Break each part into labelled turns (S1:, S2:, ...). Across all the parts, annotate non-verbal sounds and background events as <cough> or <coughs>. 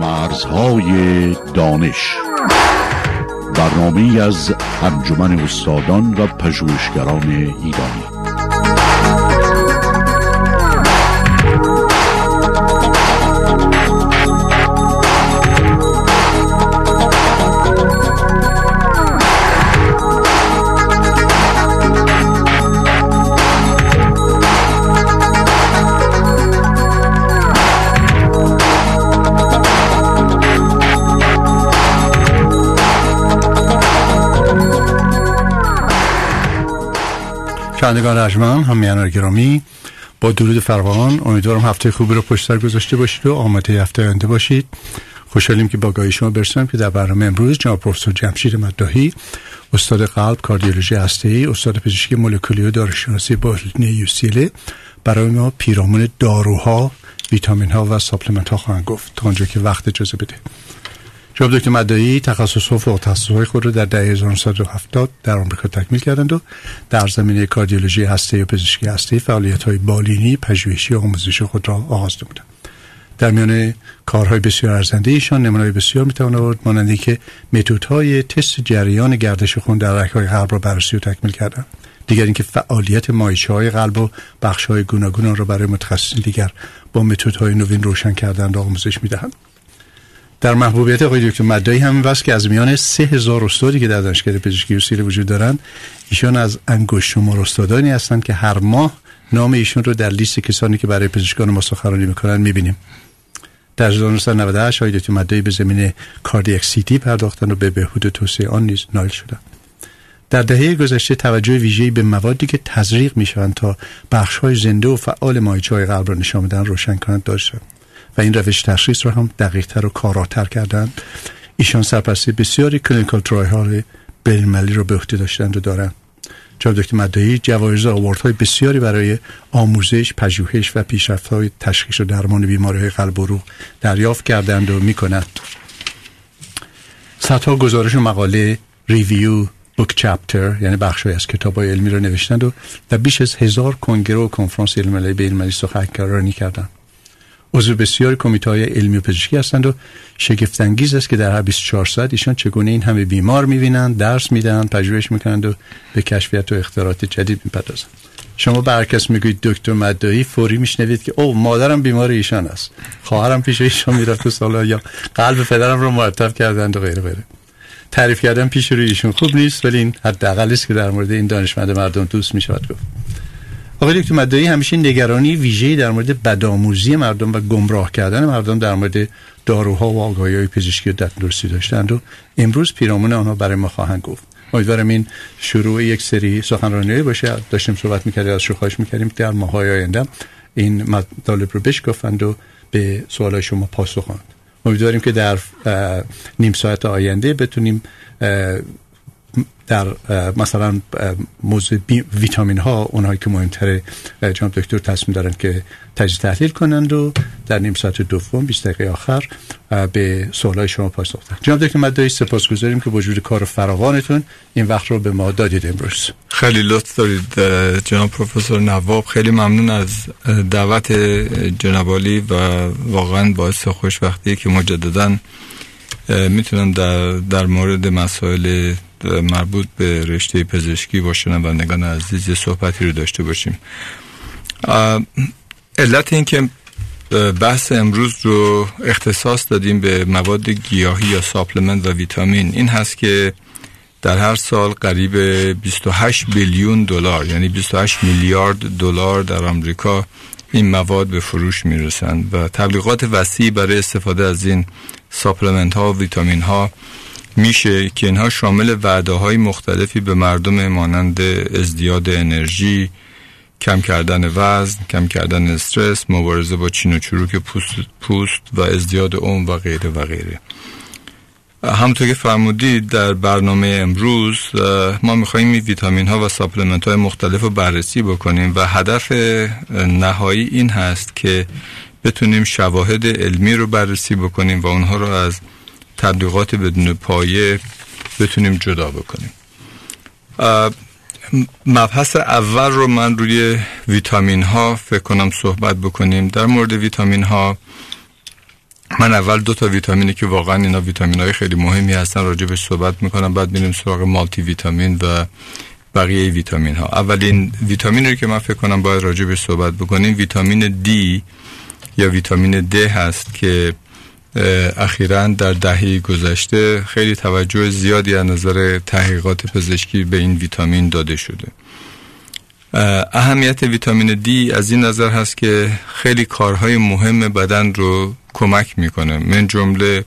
S1: مرزهای دانش. برنامه از انجمن استادان و پژوهشگران ایرانی.
S2: شنوندگان ارجمند همیهنان گرامی با درود فراوان. امیدوارم هفته خوبی رو پشت سر گذاشته باشید و آماده هفته آینده باشید. خوشحالیم که با گاهی شما برسیم که در برنامه امروز جناب پروفسور جمشید مداهی استاد قلب کاردیولوژی هسته‌ای استاد پزشکی مولکولی و داروشناسی با یوسیله برای ما پیرامون داروها ویتامین ها و ساپلمنت ها خواهند گفت. تا آنجا که وقت اجازه بده. جناب دکتر مدایی تخصص و فوق تخصصهای خود را در دهه 1970 در آمریکا تکمیل کردند و در زمینه کاردیولوژی هسته و پزشکی هسته فعالیت های بالینی پژوهشی و آموزش خود را آغاز نمودند. در میان کارهای بسیار ارزنده ایشان نمونه‌های بسیار می‌توان آورد مانند که متدهای تست جریان گردش خون در رگ‌های قلب را بررسی و تکمیل کردند. دیگر اینکه فعالیت مایچه قلب و بخش های گوناگون را برای متخصصین دیگر با متدهای نوین روشن کردند و آموزش می‌دهند. در محبوبیت آقای دکتر مدایی هم بس که از میان سه هزار استادی که در دانشکده پزشکی سیره وجود دارند ایشان از انگشت شمار استادانی هستند که هر ماه نام ایشون رو در لیست کسانی که برای پزشکان ما سخنرانی می‌کنن می‌بینیم. در 1998 آقای دکتر مدایی به زمینه کاردیاک سیتی پرداختن و به بهبود توسعه آن نیز نایل شدن. در دهه گذشته توجه ویژه‌ای به موادی که تزریق می‌شوند تا بخش‌های زنده و فعال مایچه‌های قلب را نشان بدن روشن کنند داشته و این روش تشخیص را هم دقیقتر و کاراتر کردند ایشان سرپرستی بسیاری clinical trial های بینالمللی را به عهده داشتند و دارند جناب دکتر مدعی جوایز های بسیاری برای آموزش، پژوهش و های تشخیص و درمان بیماری های قلب و عروق دریافت کردند و می‌کنند. صدها گزارش و مقاله review book chapter یعنی بخش از کتاب های علمی را نوشتند و در بیش از هزار کنگره و کنفرانس علمی بین المللی سخنرانی کردند. عضو بسیاری کمیته های علمی و پزشکی هستند و شگفتانگیز است که در هر 24 ساعت ایشان چگونه این همه بیمار می‌بینند درس میدن پژوهش می‌کنند و به کشفیت و اختراعات جدید می‌پردازند. شما برکس می‌گوید دکتر مدایی فوری میشنوید که او مادرم بیمار ایشان است. خواهرم پیش ایشان می‌رفت سالا یا قلب پدرم رو مرتب کردند و غیره غیره. تعریف کردن پیش روی ایشون خوب نیست ولی این حداقل است که در مورد این دانشمند مردم دوست می‌شود گفت. آقای دکتر مدعی همیشه نگرانی ویژه‌ای در مورد بدآموزی مردم و گمراه کردن مردم در مورد داروها و آگاهی های پزشکی و تندرستی داشتند و امروز پیرامون آنها برای ما خواهند گفت. امیدوارم این شروع یک سری سخنرانی باشه. داشتیم صحبت می‌کردیم از خواهش می‌کردیم. در ماهای آینده این مطالب رو بشکافند و به سوال شما پاسخ کنند امیدواریم که در نیم ساعت آینده بتونیم در مثلا موضوع ویتامین ها اونهایی که مهمتره جناب دکتر تصمیم دارن که تجزیه تحلیل کنند و در نیم ساعت دوم 20 دقیقه آخر به سوالای شما پاسخ دهند. جناب دکتر مدعی سپاسگزاریم که وجود کار فراوانتون این وقت رو به ما دادید امروز.
S3: خیلی لطف دارید جناب پروفسور نواب. خیلی ممنون از دعوت جنابالی و واقعا باعث خوشبختی که مجددا می‌تونم در, در مورد مسائل مربوط به رشته پزشکی با شنوندگان عزیز صحبتی رو داشته باشیم. علت این که بحث امروز رو اختصاص دادیم به مواد گیاهی یا ساپلمنت و ویتامین. این هست که در هر سال قریب 28 بیلیون دلار یعنی 28 میلیارد دلار در آمریکا این مواد به فروش می‌رسند و تبلیغات وسیعی برای استفاده از این supplement ها و ویتامین ها میشه که اینها شامل وعده های مختلفی به مردم مانند ازدیاد انرژی کم کردن وزن، کم کردن استرس، مبارزه با چین و چروک پوست, پوست و ازدیاد عمر و غیره و غیره. همونطور که فرمودید در برنامه امروز ما میخواییم این ویتامین ها و supplement های مختلف رو بررسی بکنیم و هدف نهایی این هست که بتونیم شواهد علمی رو بررسی بکنیم و اونها رو از تبلیغات بدون پایه بتونیم جدا بکنیم. مبحث اول رو من روی ویتامین ها فکر کنم صحبت بکنیم. در مورد ویتامین ها من اول دو تا ویتامینی که واقعا اینا ویتامین های خیلی مهمی هستن راجبش صحبت می‌کنم بعد میریم سراغ مالتی ویتامین و بقیه ویتامین ها اولین ویتامین رو که من فکر کنم باید راجبش صحبت بکنیم ویتامین D یا ویتامین D هست که اخیرا در دهه گذشته خیلی توجه زیادی از نظر تحقیقات پزشکی به این ویتامین داده شده. اهمیت ویتامین دی از این نظر هست که خیلی کارهای مهم بدن رو کمک می‌کنه. من جمله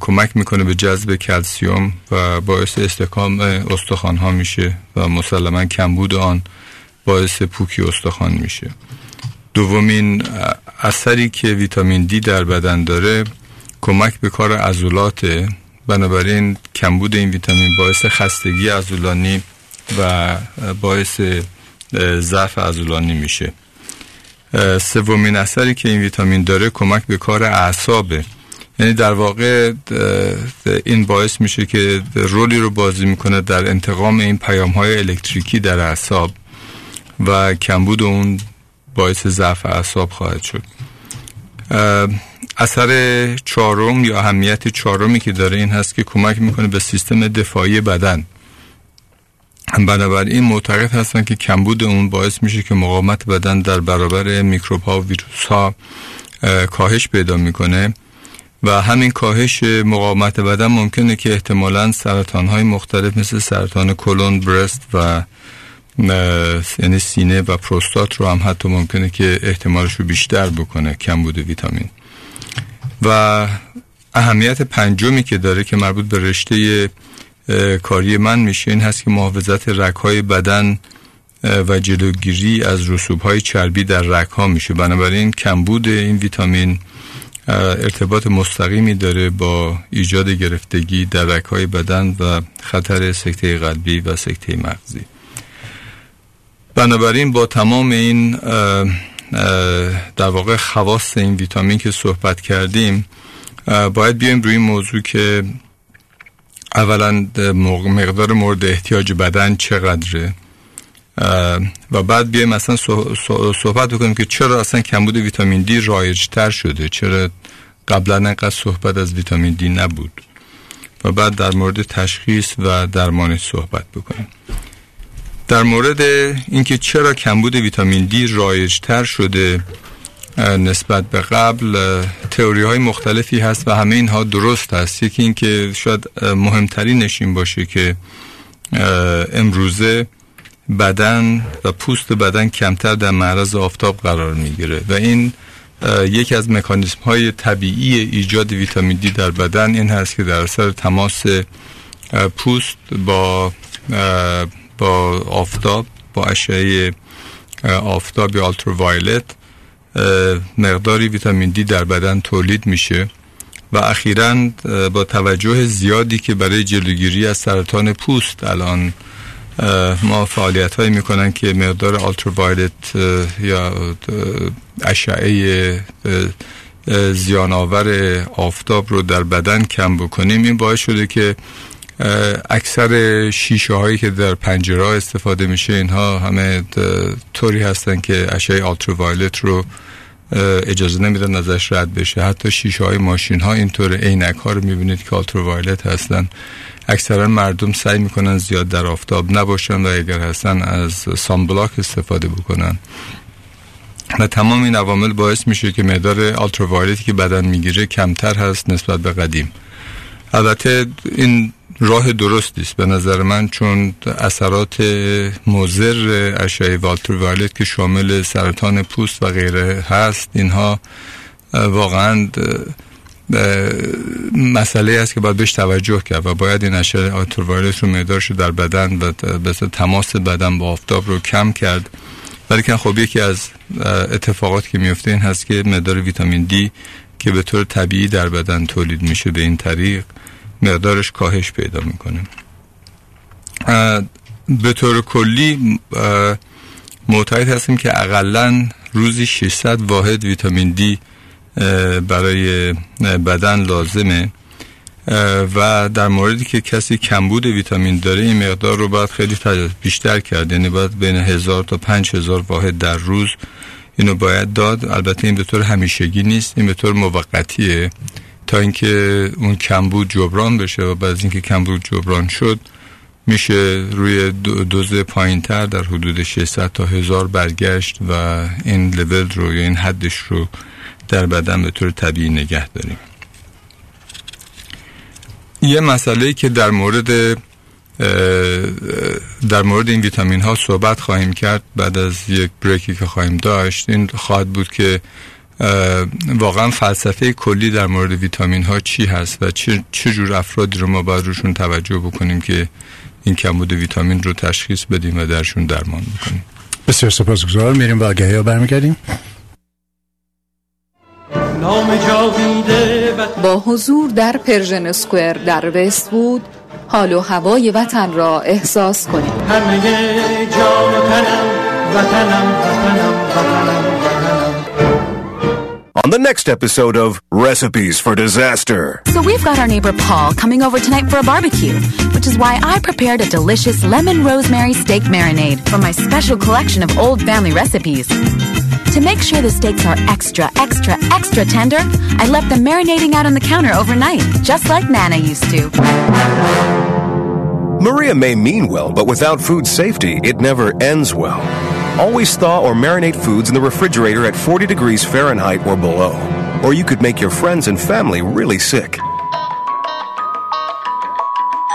S3: کمک می‌کنه به جذب کلسیوم و باعث استحکام استخوان ها میشه و مسلما کمبود آن باعث پوکی استخوان میشه. دومین اثری که ویتامین دی در بدن داره کمک به کار عضلات بنابراین کمبود این ویتامین باعث خستگی عضلانی و باعث ضعف عضلانی میشه. سومین اثری که این ویتامین داره کمک به کار اعصابه. یعنی در واقع این باعث میشه که رولی رو بازی می‌کنه در انتقام این پیام های الکتریکی در اعصاب و کمبود اون باعث ضعف اعصاب خواهد شد. اثر چهارم یا اهمیت چهارمی که داره این هست که کمک می‌کنه به سیستم دفاعی بدن. بنابراین معتقد هستن که کمبود اون باعث میشه که مقاومت بدن در برابر میکروب ها و ویروس ها کاهش پیدا می‌کنه و همین کاهش مقاومت بدن ممکنه که احتمالا سرطان های مختلف مثل سرطان کلون برست و یعنی سینه و پروستات رو هم حتی ممکنه که احتمالش رو بیشتر بکنه کمبود ویتامین. و اهمیت پنجمی که داره که مربوط به رشته کاری من میشه این هست که محافظت رگهای بدن و جلوگیری از رسوب های چربی در رگ ها میشه. بنابراین کمبود این ویتامین ارتباط مستقیمی داره با ایجاد گرفتگی در رگ های بدن و خطر سکته قلبی و سکته مغزی. بنابراین با تمام این در واقع خواست این ویتامین که صحبت کردیم باید بیایم روی این موضوع که اولا مقدار مورد احتیاج بدن چقدره و بعد بیایم مثلا صحبت بکنیم که چرا اصلا کمبود ویتامین دی رایج تر شده چرا قبلا انقدر صحبت از ویتامین دی نبود و بعد در مورد تشخیص و درمانش صحبت بکنیم. در مورد اینکه چرا کمبود ویتامین دی رایج تر شده نسبت به قبل تئوری های مختلفی هست و همه اینها درست هست یکی اینکه شاید مهمترینش این باشه که امروزه بدن و پوست بدن کمتر در معرض آفتاب قرار می‌گیره و این یکی از مکانیزم های طبیعی ایجاد ویتامین دی در بدن این هست که در اثر تماس پوست با با آفتاب با اشعه آفتاب یا مقداری ویتامین دی در بدن تولید میشه و اخیرا با توجه زیادی که برای جلوگیری از سرطان پوست الان ما فعالیت هایی می‌کنن که مقدار آلترووایلت یا اشعه زیانآور آفتاب رو در بدن کم بکنیم این باعث شده که اکثر شیشه هایی که در پنجره استفاده میشه اینها همه طوری هستن که اشعه ultraviolet رو اجازه نمیدن ازش رد بشه. حتی شیشه های ماشین ها اینطور عینک ها رو می‌بینید که ultraviolet هستن. اکثرا مردم سعی می‌کنن زیاد در آفتاب نباشن و اگر هستن از sunblock استفاده بکنن. و تمام این عوامل باعث میشه که مقدار ultraviolet ی که بدن می‌گیره کمتر هست نسبت به قدیم. البته این راه درستی است به نظر من چون اثرات مضر اشعه والترووایلت که شامل سرطان پوست و غیره هست اینها واقعا مسئله است که باید بهش توجه کرد و باید این اشعه والترووایلت رو مقدارش در بدن و تماس بدن با آفتاب رو کم کرد. ولی که خب یکی از اتفاقات که میفته این هست که مقدار ویتامین دی که به طور طبیعی در بدن تولید میشه به این طریق مقدارش کاهش پیدا می‌کنه. به طور کلی معتقد هستیم که اقلا روزی 600 واحد ویتامین دی برای بدن لازمه. و در موردی که کسی کمبود ویتامین داره این مقدار رو باید خیلی بیشتر کرد. یعنی باید بین هزار تا پنج هزار واحد در روز اینو باید داد. البته این به طور همیشگی نیست. این به طور موقتیه. تا اینکه اون کمبود جبران بشه و بعد اینکه کمبود جبران شد میشه روی دوز پایین تر در حدود 600 تا هزار برگشت و این لول رو یا این حدش رو در بدن به طور طبیعی نگه داریم. یه مسئله که در مورد در مورد این ویتامین ها صحبت خواهیم کرد بعد از یک break ی که خواهیم داشت این خواهد بود که واقعا فلسفه کلی در مورد ویتامین ها چی هست و چه, جور افرادی رو ما باید روشون توجه بکنیم که این کمبود ویتامین رو تشخیص بدیم و درشون درمان بکنیم؟
S2: بسیار سپاسگزار میریم با آگهی ها برمیگردیم
S4: با حضور در Persian Square در وست بود حال و هوای وطن را احساس کنید همه جان و تنم وطنم وطنم
S5: وطنم. On the next episode of Recipes for Disaster.
S6: So we've got our neighbor Paul coming over tonight for a barbecue, which is why I prepared a delicious lemon rosemary steak marinade from my special collection of old family recipes. To make sure the steaks are extra, extra, extra tender, I left them marinating out on the counter overnight, just like Nana used to.
S5: Maria may mean well, but without food safety, it never ends well. Always thaw or marinate foods in the refrigerator at 40 degrees Fahrenheit or below, or you could make your friends and family really sick.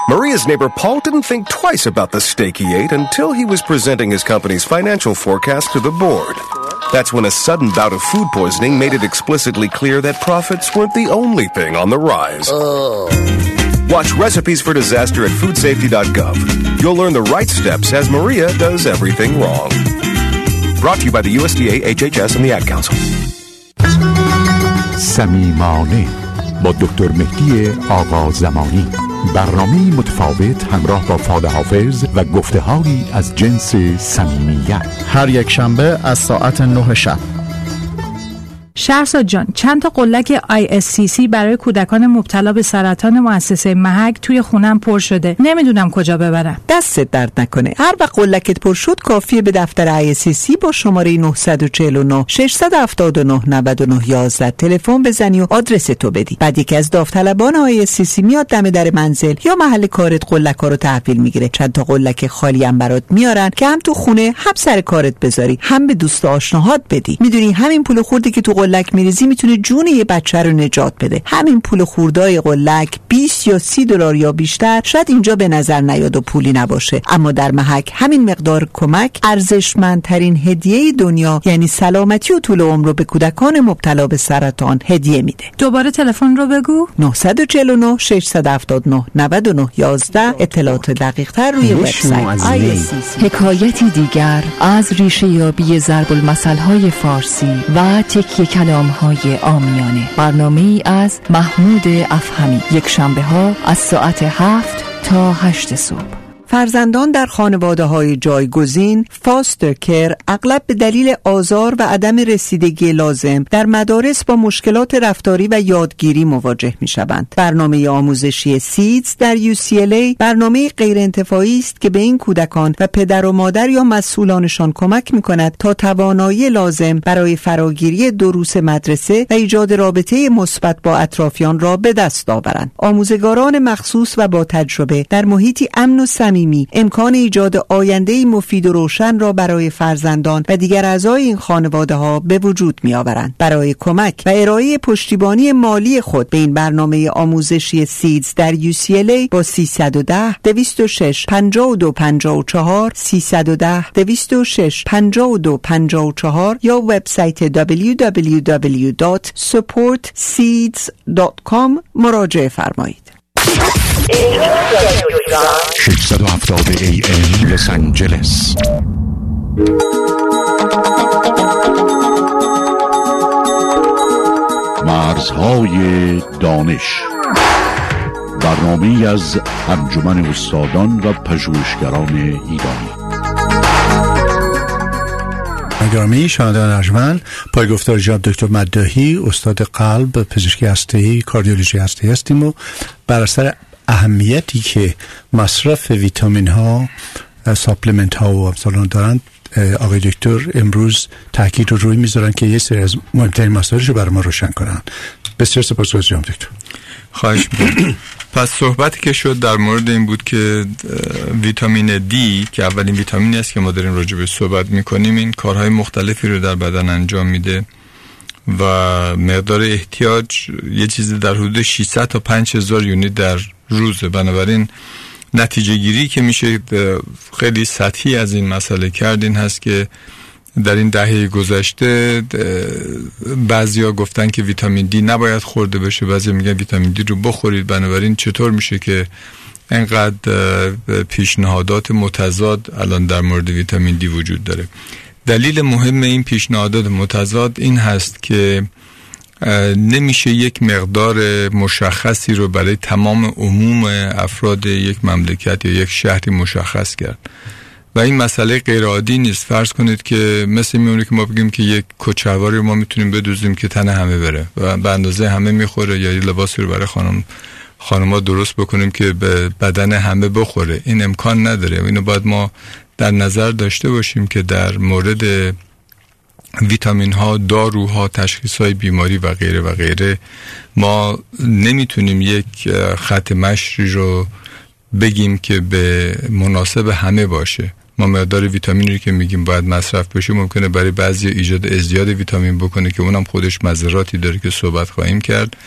S5: Maria's neighbor Paul didn't think twice about the steak he ate until he was presenting his company's financial forecast to the board. That's when a sudden bout of food poisoning made it explicitly clear that profits weren't the only thing on the rise. Oh. Watch Recipes for Disaster at foodsafety.gov. You'll learn the right steps as Maria does everything wrong. Brought to you by the USDA, HHS, and the Ad Council.
S1: سمیمانه با دکتر مهدی آقا زمانی برنامه متفاوت همراه با فاد حافظ و گفته از جنس صمیمیت.
S7: هر یک شنبه از ساعت نه شب.
S8: شهرزاد جان چند تا قلک ISCC برای کودکان مبتلا به سرطان مؤسسه محک توی خونم پر شده. نمی‌دونم کجا ببرم.
S9: دستت درد نکنه. هر وقت قلکت پر شد کافیه به دفتر ISCC با شماره 949 679 99 11 تلفن بزنی و آدرس تو بدی. بعد یکی از داوطلبان ISCC میاد دم در منزل یا محل کارت قلک ها رو تحویل می‌گیره. چند تا قلک خالی هم برات میارن که هم تو خونه هم سر کارت بذاری هم به دوست آشناهات بدی. می‌دونی همین پول خوردی که تو قلک میریزی می‌تونه جون یه بچه رو نجات بده. همین پول خوردای قلک 20 یا 30 دلار یا بیشتر شاید اینجا به نظر نیاد و پولی نباشه. اما در محک همین مقدار کمک ارزشمندترین هدیه دنیا یعنی سلامتی و طول عمر رو به کودکان مبتلا به سرطان هدیه میده.
S8: دوباره تلفن رو بگو.
S9: 949 679 99 11 اطلاعات دقیق تر روی وبسایت.
S4: حکایتی دیگر از ریشه یابی ضرب المثل های فارسی و تکیه کلام های آمیانه. برنامه از محمود افهمی. یک شنبه ها از ساعت هفت تا هشت صبح.
S9: فرزندان در خانواده های جایگزین فاستر کر اغلب به دلیل آزار و عدم رسیدگی لازم در مدارس با مشکلات رفتاری و یادگیری مواجه می شوند. برنامه آموزشی سیدز در UCLA برنامه غیر انتفاعی است که به این کودکان و پدر و مادر یا مسئولانشان کمک می کند تا توانایی لازم برای فراگیری دروس مدرسه و ایجاد رابطه مثبت با اطرافیان را به دست آورند. آموزگاران مخصوص و با تجربه در محیطی امن و صمیمی امکان ایجاد آینده مفید و روشن را برای فرزندان و دیگر اعضای این خانواده ها به وجود می آورند برای کمک و ارائه پشتیبانی مالی خود به این برنامه آموزشی سیدز در UCLA با 310 206 52 54 310 206 52 54 یا وبسایت www.supportseeds.com مراجعه فرمایید.
S1: 670 AM لس آنجلس مرزهای دانش. برنامه از انجمن استادان و پژوهشگران ایرانی.
S2: گرامی شنوندگان ارجمند پایگفتار جناب دکتر مداهی استاد قلب پزشکی هسته‌ای کاردیولوژی هسته‌ای هستیم و بر اثر اهمیتی که مصرف ویتامین ها ساپلمنت ها و امثالان دارند آقای دکتر امروز تاکید رو روی می‌ذارن که یه سری از مهمترین مسائلش رو برای ما روشن کنن. بسیار سپاسگزارم دکتر.
S3: خواهش می‌کنم. <coughs> پس صحبتی که شد در مورد این بود که ویتامین دی که اولین ویتامینی است که ما داریم راجع به صحبت می‌کنیم این کارهای مختلفی رو در بدن انجام میده. و مقدار احتیاج یه چیزی در حدود 600 تا 5000 یونیت در روزه. بنابراین نتیجه گیری که میشه خیلی سطحی از این مسئله کرد این هست که در این دهه گذشته بعضیا گفتن که ویتامین دی نباید خورده بشه. بعضی میگن ویتامین دی رو بخورید. بنابراین چطور میشه که انقدر پیشنهادات متضاد الان در مورد ویتامین دی وجود داره؟ دلیل مهم این پیشنهادات متضاد این هست که نمیشه یک مقدار مشخصی رو برای تمام عموم افراد یک مملکت یا یک شهری مشخص کرد. و این مسئله غیر عادی نیست. فرض کنید که مثل میمونه که ما بگیم که یک کچهواری ما می‌تونیم بدوزیم که تن همه بره و به اندازه همه می‌خوره یا یه لباسی رو برای خانم خانمها درست بکنیم که به بدن همه بخوره. این امکان نداره. اینو باید ما در نظر داشته باشیم که در مورد ویتامین ها داروها تشخیص های بیماری و غیره و غیره ما نمی‌تونیم یک خط مشری رو بگیم که به مناسب همه باشه. ما مقدار ویتامینی که میگیم باید مصرف بشه ممکنه برای بعضی ایجاد ازدیاد ویتامین بکنه که اونم خودش مذراتی داره که صحبت خواهیم کرد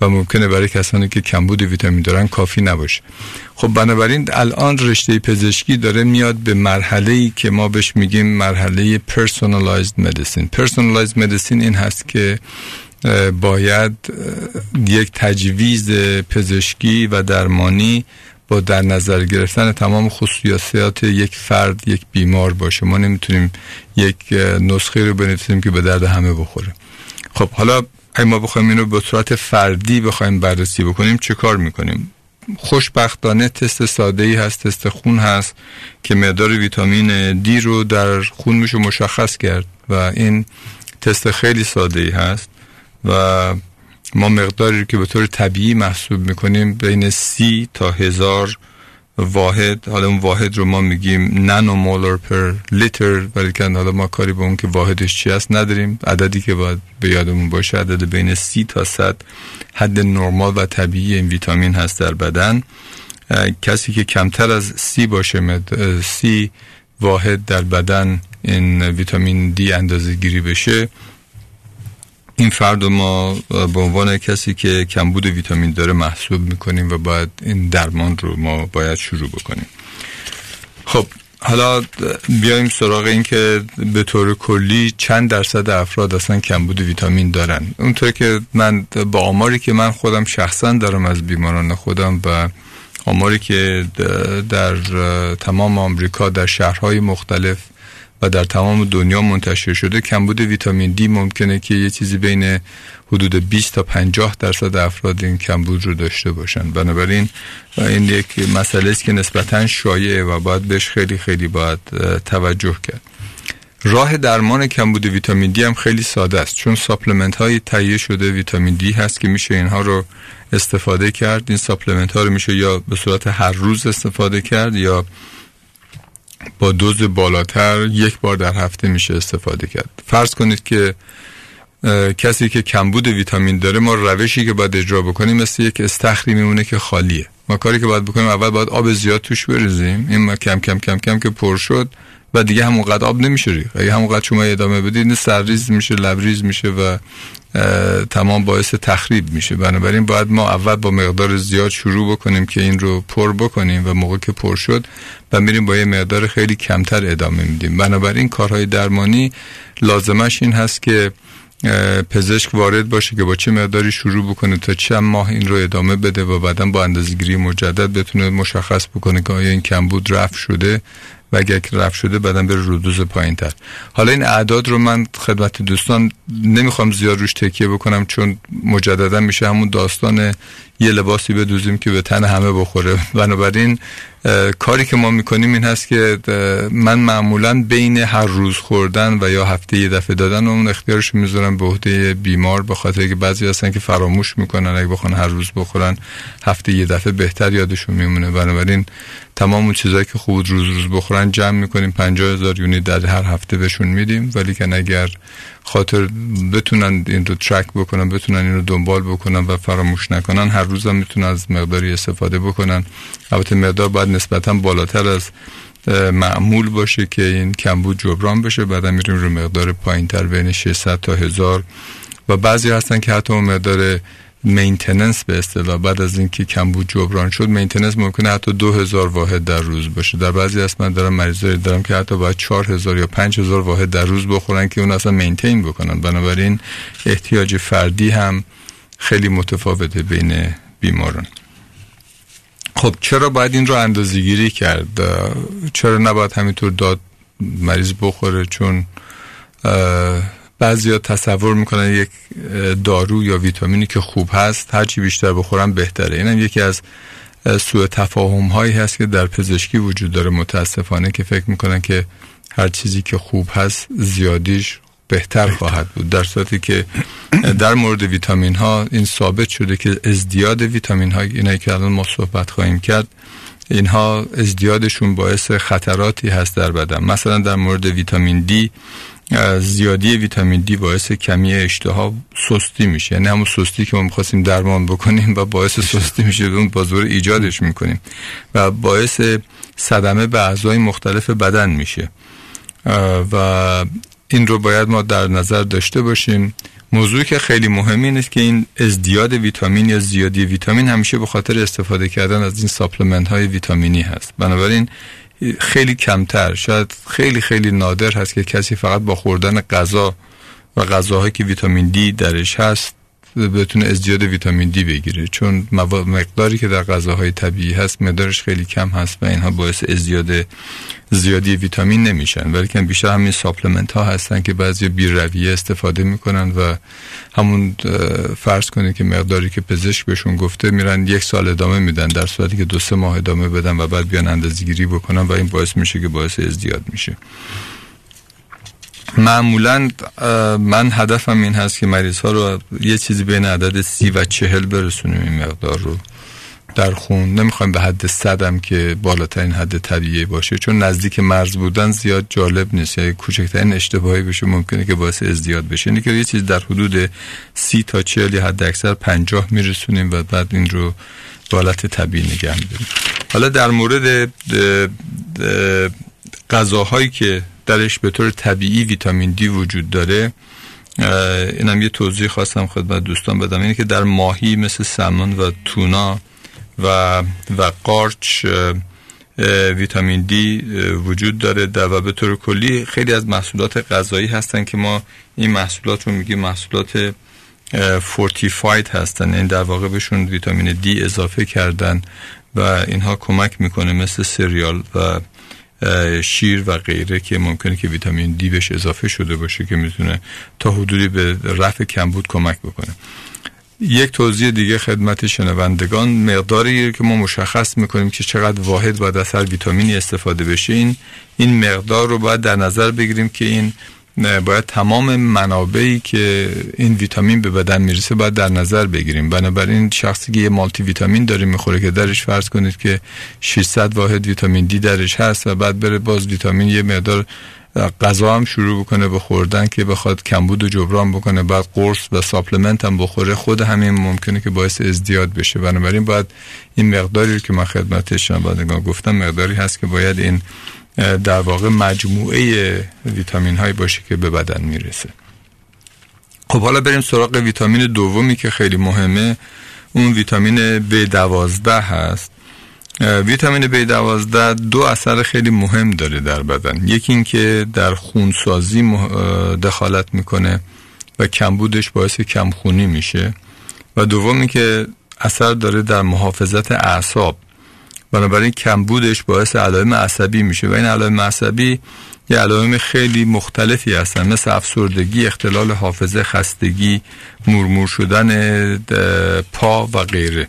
S3: و ممکنه برای کسانی که کمبود ویتامین دارن کافی نباشه. خب بنابراین الان رشته پزشکی داره میاد به مرحله ای که ما بهش میگیم مرحله personalized medicine. Personalized medicine این هست که باید یک تجویز پزشکی و درمانی با در نظر گرفتن تمام خصوصیات یک فرد یک بیمار باشه. ما نمی‌تونیم یک نسخه رو بنویسیم که به درد همه بخوره. خب حالا اگه ما بخوایم اینو به صورت فردی بخوایم بررسی بکنیم چه کار می‌کنیم؟ خوشبختانه تست ساده ای هست تست خون هست که مقدار ویتامین دی رو در خون میشه مشخص کرد و این تست خیلی ساده ای هست و ما مقداری که به طور طبیعی محسوب می‌کنیم بین سی تا هزار واحد. حالا اون واحد رو ما میگیم نانو مولر پر لیتر ولی که حالا ما کاری به اون که واحدش چی هست نداریم. عددی که باید به یادمون باشه عدد بین سی تا صد حد نرمال و طبیعی این ویتامین هست در بدن. کسی که کمتر از سی باشه سی واحد در بدن این ویتامین دی اندازه گیری بشه این فرد ما به عنوان کسی که کمبود ویتامین داره محسوب می‌کنیم و باید این درمان رو ما باید شروع بکنیم. خب حالا بیایم سراغ این که به طور کلی چند درصد افراد اصلا کمبود ویتامین دارن. اونطور که من با آماری که من خودم شخصا دارم از بیماران خودم و آماری که در تمام آمریکا در شهرهای مختلف و در تمام دنیا منتشر شده کمبود ویتامین دی ممکنه که یه چیزی بین حدود 20 تا 50 درصد افراد این کمبود رو داشته باشن. بنابراین این یک مسئله است که نسبتا شایعه و باید بهش خیلی خیلی باید توجه کرد. راه درمان کمبود ویتامین دی هم خیلی ساده است. چون ساپلمنت های تهیه شده ویتامین دی هست که میشه اینها رو استفاده کرد. این supplement ها رو میشه یا به صورت هر روز استفاده کرد یا با دوز بالاتر یک بار در هفته میشه استفاده کرد. فرض کنید که کسی که کمبود ویتامین داره ما روشی که باید اجرا بکنیم مثل یک استخری میمونه که خالیه. ما کاری که باید بکنیم اول باید آب زیاد توش بریزیم. این ما کم کم کم کم که پر شد و دیگه همونقدر آب نمیشه ریخت اگه همونقدر شما ادامه بدید سرریز میشه لبریز میشه و تمام باعث تخریب میشه. بنابراین باید ما اول با مقدار زیاد شروع بکنیم که این رو پر بکنیم و موقع که پر شد و میریم با یه مقدار خیلی کمتر ادامه میدیم. بنابراین کارهای درمانی لازمش این هست که پزشک وارد باشه که با چه مقداری شروع بکنه تا چند ماه این رو ادامه بده و بعدا با اندازه‌گیری مجدد بتونه مشخص بکنه که آیا این کمبود رفت شده و اگر رفت شده بعدا بره رو دوز پایین تر. حالا این اعداد رو من خدمت دوستان نمی‌خوام زیاد روش تکیه بکنم چون مجددا میشه همون داستان یه لباسی بدوزیم که به تن همه بخوره. بنابراین کاری که ما می‌کنیم این هست که من معمولا بین هر روز خوردن و یا هفته یه دفعه دادن اون اختیارش می‌ذارم به عهده بیمار به خاطر که بعضی هستن که فراموش می‌کنن اگه بخوان هر روز بخورن هفته یه دفعه بهتر یادشون میمونه. بنابراین تمام اون چیزایی که خوب روز روز بخورن جمع می‌کنیم 50 هزار یونیت در هر هفته بهشون میدیم. ولی که اگر خاطر بتونن این رو ترک بکنن بتونن این رو دنبال بکنن و فراموش نکنن هر روز هم می‌تونن از مقداری استفاده بکنن. البته مقدار باید نسبتا بالاتر از معمول باشه که این کمبود جبران بشه. بعدا میریم رو مقدار پایین تر بین 600 تا 1000 و بعضی هستن که حتی اون مقدار maintenance به اصطلاح بعد از اینکه کمبود جبران شد maintenance ممکنه حتی دو هزار واحد در روز باشه. در بعضی از من دارم مریضایی دارم که حتی باید چهار هزار یا پنج هزار واحد در روز بخورن که اون اصلا maintain بکنن. بنابراین احتیاج فردی هم خیلی متفاوته بین بیماران. خب چرا باید این رو اندازگیری کرد؟ چرا نباید همینطور داد مریض بخوره؟ چون بعضیا تصور می‌کنن یک دارو یا ویتامینی که خوب هست هرچی بیشتر بخورن بهتره. اینم یکی از سوء تفاهم هایی هست که در پزشکی وجود داره متاسفانه که فکر می‌کنن که هر چیزی که خوب هست زیادیش بهتر خواهد بود در صورتی که در مورد ویتامین ها این ثابت شده که ازدیاد ویتامین ها اینایی که الان ما صحبت خواهیم کرد اینها ازدیادشون باعث خطراتی هست در بدن. مثلا در مورد ویتامین دی زیادی ویتامین دی باعث کمی اشتها سستی میشه. یعنی همون سستی که ما می‌خواستیم درمان بکنیم و باعث سستی میشه اون بازور ایجادش می‌کنیم و باعث صدمه به اعضای مختلف بدن میشه. و این رو باید ما در نظر داشته باشیم. موضوعی که خیلی مهمی اینه که این ازدیاد ویتامین یا زیادی ویتامین همیشه به خاطر استفاده کردن از این ساپلمنت های ویتامینی هست. بنابراین خیلی کمتر شاید خیلی خیلی نادر هست که کسی فقط با خوردن غذا و غذاهایی که ویتامین دی درش هست بتونه ازدیاد ویتامین دی بگیره. چون مقداری که در غذاهای طبیعی هست مقدارش خیلی کم هست و اینها باعث ازدیاد زیادی ویتامین نمیشن. ولی که بیشتر همین supplement ها هستن که بعضی بی رویه استفاده می‌کنن و همون فرض کنید که مقداری که پزشک بهشون گفته میرن یک سال ادامه میدن در صورتی که دو سه ماه ادامه بدن و بعد بیان اندازه‌گیری بکنن و این باعث میشه که باعث ازدیاد میشه. معمولا من هدفم این هست که مریض ها رو یه چیزی بین عدد سی و چهل برسونیم این مقدار رو در خون. نمی‌خوایم به حد صدم که بالاترین حد طبیعی باشه چون نزدیک مرز بودن زیاد جالب نیست. یا کوچکترین اشتباهی بشه ممکنه که باعث ازدیاد بشه. اینه که یه چیز در حدود سی تا چهل یا حد اکثر پنجاه میرسونیم و بعد این رو بالات طبیعی نگه میداریم. حالا در مورد غذاهایی که درش به طور طبیعی ویتامین دی وجود داره. اینم یه توضیح خواستم خدمت دوستان بدم. اینه که در ماهی مثل سمن و تونا و و قارچ ویتامین دی وجود داره در و به طور کلی خیلی از محصولات غذایی هستن که ما این محصولات رو میگیم محصولات فورتیفاید هستن. این یعنی در واقع بهشون ویتامین دی اضافه کردن و اینها کمک می‌کنه مثل سریال و شیر و غیره که ممکنه که ویتامین دی بهش اضافه شده باشه که می‌تونه تا حدودی به رفع کمبود کمک بکنه. یک توضیح دیگه خدمت شنوندگان. مقداری که ما مشخص می‌کنیم که چقدر واحد باید از هر ویتامینی استفاده بشه این این مقدار رو باید در نظر بگیریم که این باید تمام منابعی که این ویتامین به بدن می‌رسه باید در نظر بگیریم. بنابراین شخصی که یه مالتی ویتامین داره می‌خوره که درش فرض کنید که 600 واحد ویتامین دی درش هست و بعد بره باز ویتامین یه مقدار غذا هم شروع بکنه به خوردن که بخواد کمبود و جبران بکنه بعد قرص و ساپلمنت هم بخوره خود همین ممکنه که باعث ازدیاد بشه. بنابراین باید این مقداری که من خدمت شما گفتم مقداری هست که باید این در واقع مجموعه ویتامین هایی باشه که به بدن می‌رسه. خب حالا بریم سراغ ویتامین دومی که خیلی مهمه. اون ویتامین B12 هست. ویتامین B12 دو اثر خیلی مهم داره در بدن. یکی اینکه در خونسازی دخالت می‌کنه و کمبودش باعث کمخونی میشه. و دومی که اثر داره در محافظت اعصاب. بنابراین کمبودش باعث علائم عصبی میشه و این علائم عصبی یه علائم خیلی مختلفی هستن. مثل افسردگی، اختلال حافظه، خستگی، مورمور شدن پا و غیره.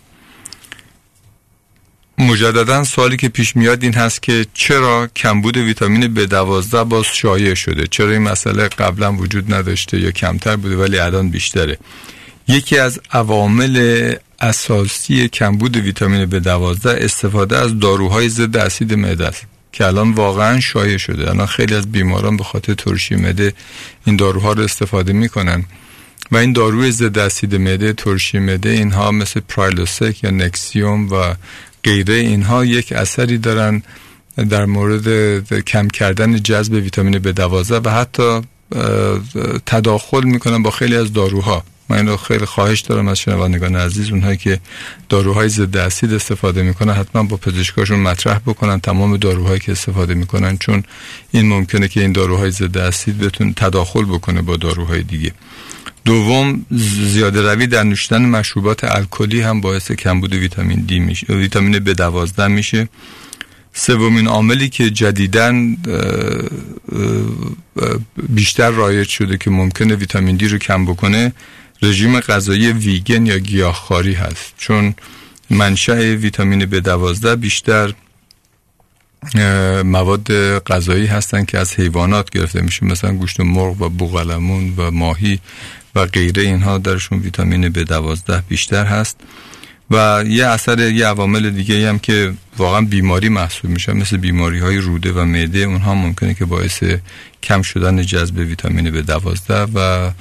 S3: مجددا سوالی که پیش میاد این هست که چرا کمبود ویتامین B12 باز شایع شده؟ چرا این مسئله قبلا وجود نداشته یا کمتر بوده ولی الان بیشتره؟ یکی از عوامل اساسی کمبود ویتامین B12 استفاده از داروهای ضد اسید معده است که الان واقعا شایع شده. الان خیلی از بیماران به خاطر ترشی معده این داروها رو استفاده می‌کنن. و این داروی ضد اسید معده ترشی معده اینها مثل پرایلوسک یا نکسیوم و غیره اینها یک اثری دارن در مورد کم کردن جذب ویتامین B12 و حتی تداخل می‌کنن با خیلی از داروها. من اینو خیلی خواهش دارم از شنوندگان عزیز اونهایی که داروهای ضد اسید استفاده می‌کنن حتما با پزشکاشون مطرح بکنن تمام داروهایی که استفاده می‌کنن چون این ممکنه که این داروهای ضد اسید بتون تداخل بکنه با داروهای دیگه. دوم زیاده روی در نوشیدن مشروبات الکلی هم باعث کمبود ویتامین دی میشه ویتامین B12 میشه. سومین عاملی که جدیدن بیشتر رایج شده که ممکنه ویتامین دی رو کم بکنه رژیم غذایی ویگن یا گیاهخواری هست. چون منشأ ویتامین B12 بیشتر مواد غذایی هستن که از حیوانات گرفته میشه. مثلا گوشت مرغ و بوغلمون و ماهی و غیره اینها درشون ویتامین B12 بیشتر هست. و یه اثر یه عوامل دیگه هم که واقعا بیماری محسوب میشه مثل بیماری های روده و معده اونها ممکنه که باعث کم شدن جذب ویتامین B12 و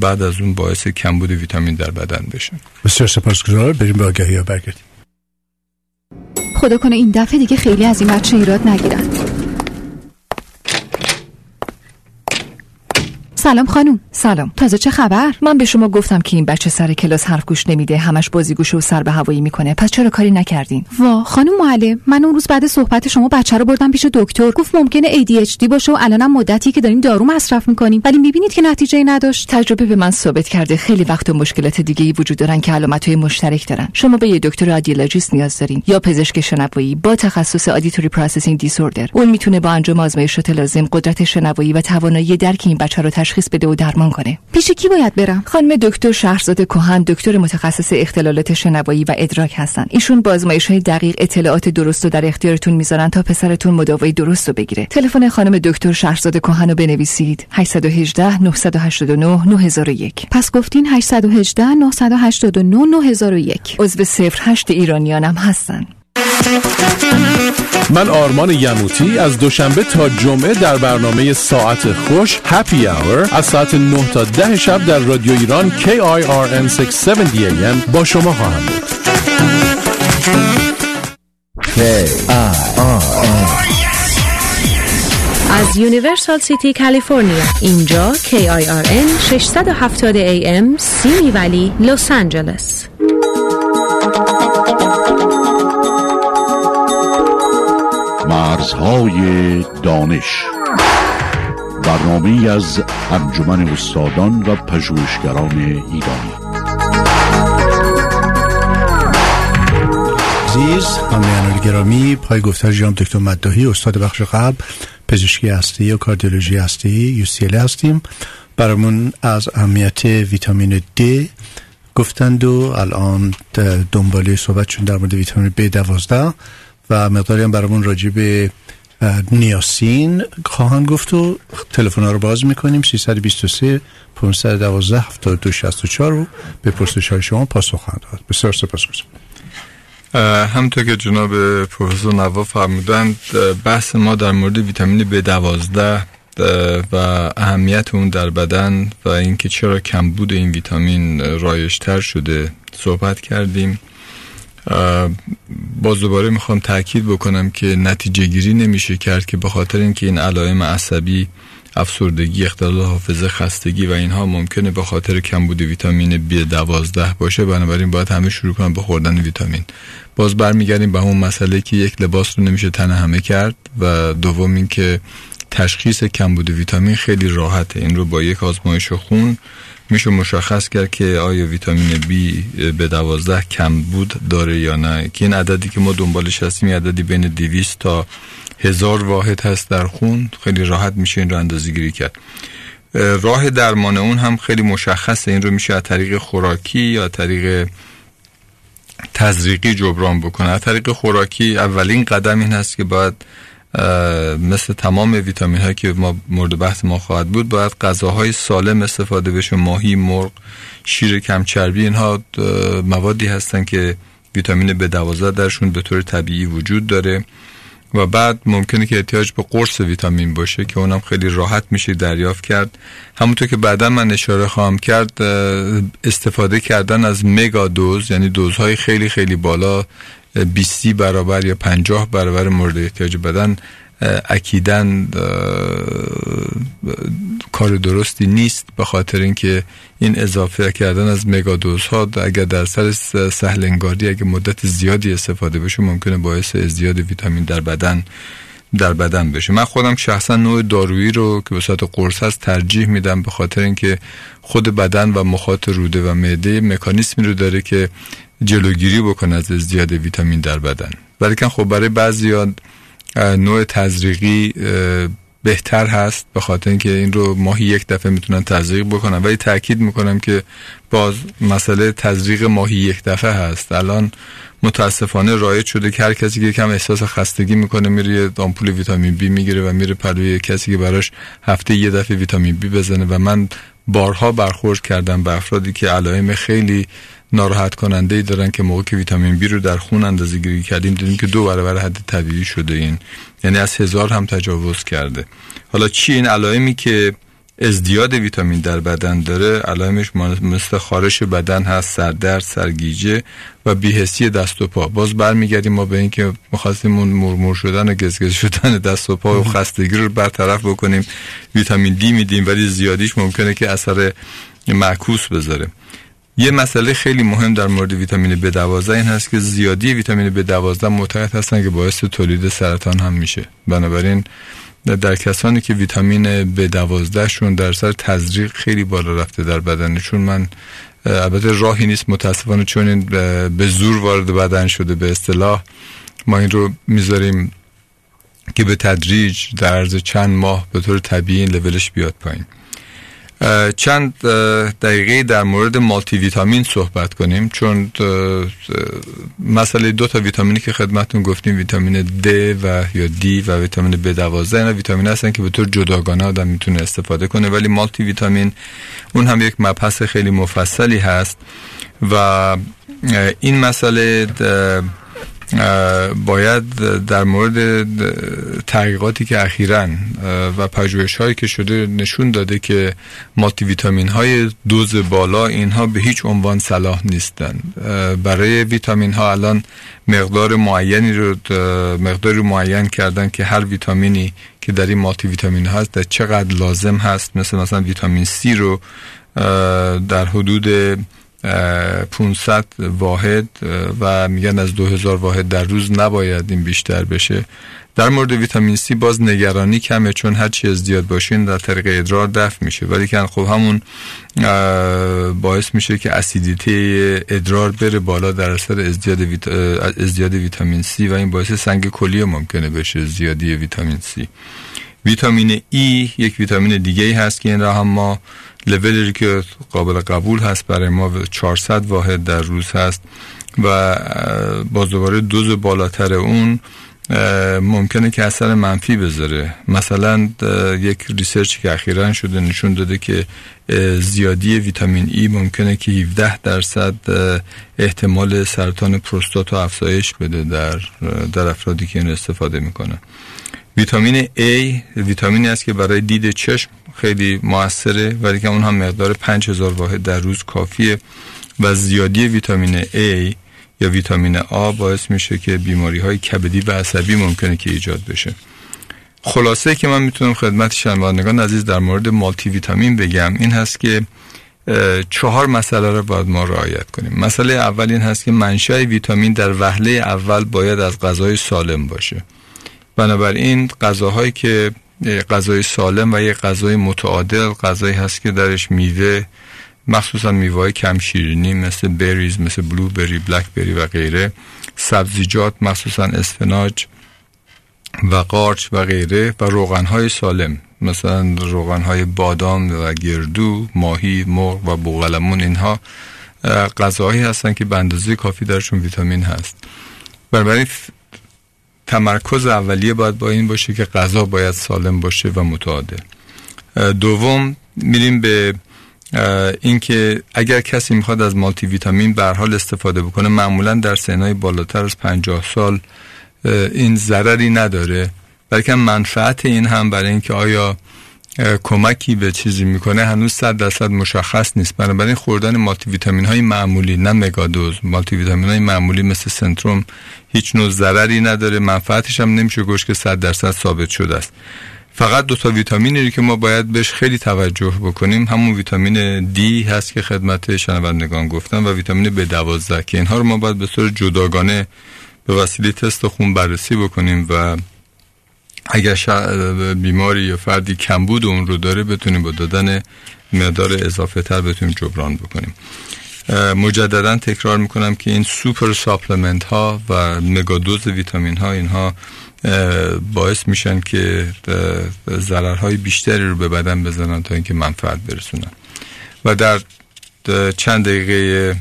S3: بعد از اون باعث کمبود ویتامین در بدن بشه.
S2: بسیار سپاسگزار بریم به آگهی ها برگردیم.
S10: خدا کنه این دفعه دیگه خیلی از این بچه ایراد نگیرن. سلام خانوم
S4: سلام.
S10: تازه چه خبر؟
S4: من به شما گفتم که این بچه سر کلاس حرف گوش نمیده همش بازیگوش و سر به هوایی می‌کنه. پس چرا کاری نکردین؟
S10: وا خانوم معلم من اون روز بعد صحبت شما بچه رو بردم پیش دکتر. گفت ممکنه ADHD باشه و الانم مدتی که داریم دارو مصرف می‌کنیم. ولی می‌بینید که نتیجه ای نداشت.
S4: تجربه به من ثابت کرده. خیلی وقتا مشکلات دیگه ای وجود دارن که علامت های مشترک دارن. شما به یه دکتر audiologist نیاز دارین یا پزشک شنوایی با تخصص auditory processing disorder اون می‌تونه با انجام آزمایشات لازم قدرت شنوایی و توانایی درک این بچه رو تشخیص بده و درمان کنه.
S10: پیش کی باید برم؟
S4: خانم دکتر شهرزاد کهن دکتر متخصص اختلالات شنوایی و ادراک هستن. ایشون با آزمایش های دقیق اطلاعات درست رو در اختیارتون می‌ذارن تا پسرتون مداوای درست رو بگیره. تلفن خانم دکتر شهرزاد کهن رو بنویسید. 818 989 9001
S10: پس گفتین 818 989 9001
S4: عضو 08 ایرانیانم هستن.
S11: من آرمان یموتی از دوشنبه تا جمعه در برنامه ساعت خوش هپی اور از ساعت 9 تا 10 شب در رادیو ایران KIRN 670 AM با شما خواهم بود.
S12: از Universal City کالیفرنیا. اینجا KIRN 670 AM Simi Valley لس آنجلس.
S1: مرزهای دانش. برنامه از انجمن استادان و پژوهشگران ایرانی.
S2: عزیز هم‌میهنان گرامی پای گفتار جناب دکتر مداهی استاد بخش قبل پزشکی هستی و کاردیولوژی هستی یوسیل هستیم. برامون از اهمیت ویتامین D گفتند و الان دنباله صحبتشون در مورد ویتامین B12 و مقداری هم برامون راجع به نیاسین خواهند گفت و تلفن رو باز می‌کنیم. 323 512 7264 رو به پرسش های شما پاسخ خواهند داد. بسیار سپاس
S3: همطور که جناب پروفسور نوا فرمودند بحث ما در مورد ویتامین B12 و اهمیت اون در بدن و اینکه چرا کمبود این ویتامین رایشتر شده صحبت کردیم. باز دوباره می‌خوام تاکید بکنم که نتیجه گیری نمیشه کرد که به خاطر اینکه این علائم عصبی افسردگی اختلال حافظه خستگی و اینها ممکنه به خاطر کمبود ویتامین B12 باشه بنابراین باید همه شروع کنن به خوردن ویتامین. باز برمیگردیم به همون مسئله که یک لباس رو نمیشه تن همه کرد و دوم اینکه تشخیص کمبود ویتامین خیلی راحته. این رو با یک آزمایش خون میشه مشخص کرد که آیا ویتامین B به دوازده کم بود داره یا نه. که این عددی که ما دنبالش هستیم عددی بین 200 تا هزار واحد هست در خون. خیلی راحت میشه این رو اندازه گیری کرد. راه درمان اون هم خیلی مشخصه. این رو میشه از طریق خوراکی یا طریق تزریقی جبران بکنه. از طریق خوراکی اولین قدم این هست که باید مثل تمام ویتامین هایی که ما مورد بحث ما خواهد بود باید غذاهای سالم استفاده بشه ماهی مرغ شیر کم چربی اینها موادی هستن که ویتامین B12 درشون به طور طبیعی وجود داره. و بعد ممکنه که احتیاج به قرص ویتامین باشه که اونم خیلی راحت میشه دریافت کرد. همونطور که بعدا من اشاره خواهم کرد استفاده کردن از مگا دوز یعنی دوزهای خیلی خیلی بالا 20 برابر یا 50 برابر مورد احتیاج بدن اکیدن کار درستی نیست به خاطر اینکه این اضافه کردن از مگادوز ها اگر در سر سهلنگاری اگر مدت زیادی استفاده بشه ممکنه باعث ازدیاد ویتامین در بدن در بدن بشه. من خودم شخصا نوع دارویی رو که به صورت قرص هست ترجیح میدم به خاطر اینکه خود بدن و مخاط روده و معده مکانیسمی رو داره که جلوگیری بکنه از ازدیاد ویتامین در بدن. ولی خب برای بعضیان نوع تزریقی بهتر هست به خاطر اینکه این رو ماهی یک دفعه می‌تونن تزریق بکنن. ولی تاکید می‌کنم که باز مسئله تزریق ماهی یک دفعه هست. الان متاسفانه رایج شده که هر کسی که کم احساس خستگی می‌کنه میره یه آمپول ویتامین بی می‌گیره و میره پروی کسی که براش هفته یه دفعه ویتامین بی بزنه. و من بارها برخورد کردم به افرادی که علائم خیلی ناراحت کننده ای دارن که موقع که ویتامین بی رو در خون اندازه گیری کردیم دیدیم که دو برابر حد طبیعی شده این. یعنی از هزار هم تجاوز کرده. حالا چی این علائمی که ازدیاد ویتامین در بدن داره؟ علائمش مثل خارش بدن هست سردرد سرگیجه و بیهسی دست و پا. باز برمیگردیم ما به اینکه می‌خواستیم اون مرمور شدن و گزگز شدن دست و پا و خستگی رو برطرف بکنیم. ویتامین دی میدیم ولی زیادیش ممکنه که اثر معکوس بذاره. یه مسئله خیلی مهم در مورد ویتامین B12 این هست که زیادی ویتامین B12 معتقد هستن که باعث تولید سرطان هم میشه. بنابراین در کسانی که ویتامین B12 شون در سر تزریق خیلی بالا رفته در بدنشون من البته راهی نیست متاسفانه چون این به زور وارد بدن شده به اصطلاح ما این رو می‌ذاریم که به تدریج در عرض چند ماه به طور طبیعی این لولش بیاد پایین. چند دقیقه در مورد مالتی ویتامین صحبت کنیم چون مسئله دو تا ویتامینی که خدمتون گفتیم ویتامین D و یا D و ویتامین B12 اینا ویتامین هستن که به طور جداگانه آدم می‌تونه استفاده کنه ولی مالتی ویتامین اون هم یک مبحث خیلی مفصلی هست و این مسئله باید در مورد تحقیقاتی که اخیرا و پژوهش هایی که شده نشون داده که مالتی ویتامین های دوز بالا اینها به هیچ عنوان صلاح نیستن برای ویتامین ها الان مقدار معینی رو مقدار معین کردن که هر ویتامینی که در این مالتی ویتامین هست در چقدر لازم هست؟ مثل مثلا ویتامین C رو در حدود 500 واحد و میگن از 2000 واحد در روز نباید این بیشتر بشه. در مورد ویتامین C باز نگرانی کمه چون هر چی زیاد باشین در طریق ادرار دفع میشه. ولی که خب همون باعث میشه که اسیدیته ادرار بره بالا در اثر ازدیاد, ویت... ازدیاد ویتامین C و این باعث سنگ کلیه ممکنه بشه زیادی ویتامین C ویتامین E یک ویتامین دیگه هست که این را هم ما لولی که قابل قبول هست برای ما 400 واحد در روز هست و باز دوباره دوز بالاتر اون ممکنه که اثر منفی بذاره. مثلا یک research که اخیرا شده نشون داده که زیادی ویتامین ای ممکنه که 17 درصد احتمال سرطان پروستات رو افزایش بده در در افرادی که این استفاده می‌کنن. ویتامین A ویتامینی است که برای دید چشم خیلی موثره ولی که اون هم مقدار 5000 واحد در روز کافیه و زیادی ویتامین A یا ویتامین A باعث میشه که بیماری های کبدی و عصبی ممکنه که ایجاد بشه. خلاصه که من می‌تونم خدمت شنوندگان عزیز در مورد مالتی ویتامین بگم این هست که چهار مسئله رو باید ما رعایت کنیم. مسئله اول این هست که منشأ ویتامین در وهله اول باید از غذای سالم باشه. بنابراین غذاهایی که غذای سالم و یک غذای متعادل غذایی هست که درش میوه مخصوصا میوه کم شیرینی مثل بریز مثل بلوبری بلک بری و غیره سبزیجات مخصوصا اسفناج و قارچ و غیره و روغن های سالم مثلا روغن های بادام و گردو ماهی مرغ و بوغلمون اینها غذاهایی هستن که به اندازه کافی درشون ویتامین هست. بنابراین تمرکز اولیه باید با این باشه که غذا باید سالم باشه و متعادل. دوم میریم به اینکه اگر کسی می‌خواد از مالتی ویتامین به حال استفاده بکنه معمولا در سنهای بالاتر از 50 سال این ضرری نداره. بلکه منفعت این هم برای اینکه آیا کمکی به چیزی می‌کنه هنوز صد درصد مشخص نیست. بنابراین خوردن مالتی ویتامین های معمولی نه مگادوز مالتی ویتامین های معمولی مثل سنتروم هیچ نوع ضرری نداره منفعتش هم نمیشه گوش که صد درصد ثابت شده است. فقط دو تا ویتامینی که ما باید بهش خیلی توجه بکنیم. همون ویتامین دی هست که خدمت شنوندگان گفتم و ویتامین B12 که اینها رو ما باید به صورت جداگانه به وسیله تست خون بررسی بکنیم و اگر بیماری یا فردی کمبود اون رو داره بتونیم با دادن مقدار اضافه تر بتونیم جبران بکنیم. مجددا تکرار می‌کنم که این super supplement ها و megadose ویتامین ها اینها باعث میشن که ضررهای بیشتری رو به بدن بزنن تا اینکه منفعت برسونن و در چند دقیقه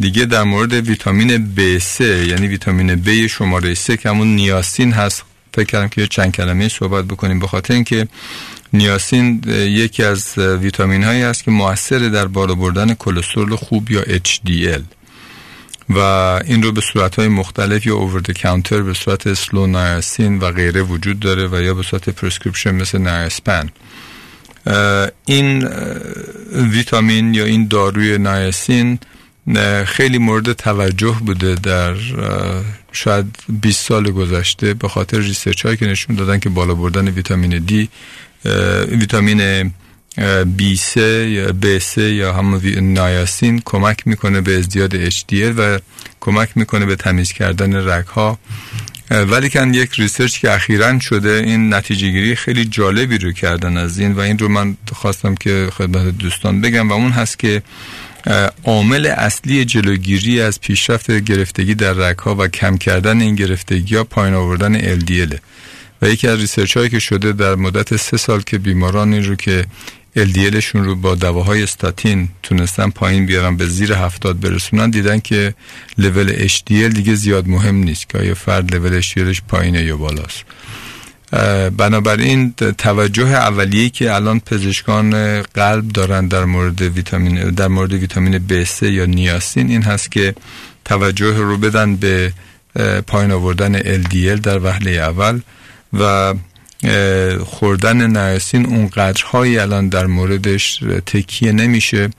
S3: دیگه در مورد ویتامین B3 یعنی ویتامین B شماره 3 که همون نیاسین هست فکر کردم که چند کلمه صحبت بکنیم. به خاطر اینکه نیاسین یکی از ویتامین هایی است که موثر در بالا بردن کلسترول خوب یا HDL و این رو به صورت های مختلف یا over counter به صورت Slo-Niacin و غیره وجود داره و یا به صورت prescription مثل Niaspan این ویتامین یا این داروی نیاسین خیلی مورد توجه بوده در شاید 20 سال گذشته به خاطر research هایی که نشون دادن که بالا بردن ویتامین دی ویتامین B3 یا B3 یا همون niacin کمک می‌کنه به ازدیاد HDL و کمک می‌کنه به تمیز کردن رگ ها ولی کن یک research که اخیرا شده این نتیجه گیری خیلی جالبی رو کردن از این و این رو من خواستم که خدمت دوستان بگم و اون هست که عامل اصلی جلوگیری از پیشرفت گرفتگی در رگها و کم کردن این گرفتگی ها پایین آوردن LDL و یکی از research هایی که شده در مدت سه سال که بیماران رو که LDL شون رو با دواهای استاتین تونستن پایین بیارن به زیر هفتاد برسونن دیدن که لول HDL دیگه زیاد مهم نیست که آیا فرد لول HDLش پایینه یا بالاست. بنابراین توجه اولیه‌ای که الان پزشکان قلب دارن در مورد ویتامین در مورد ویتامین B3 یا نیاسین این هست که توجه رو بدن به پایین آوردن LDL در وهله اول و خوردن نیاسین اون قدرهایی الان در موردش تکیه نمیشه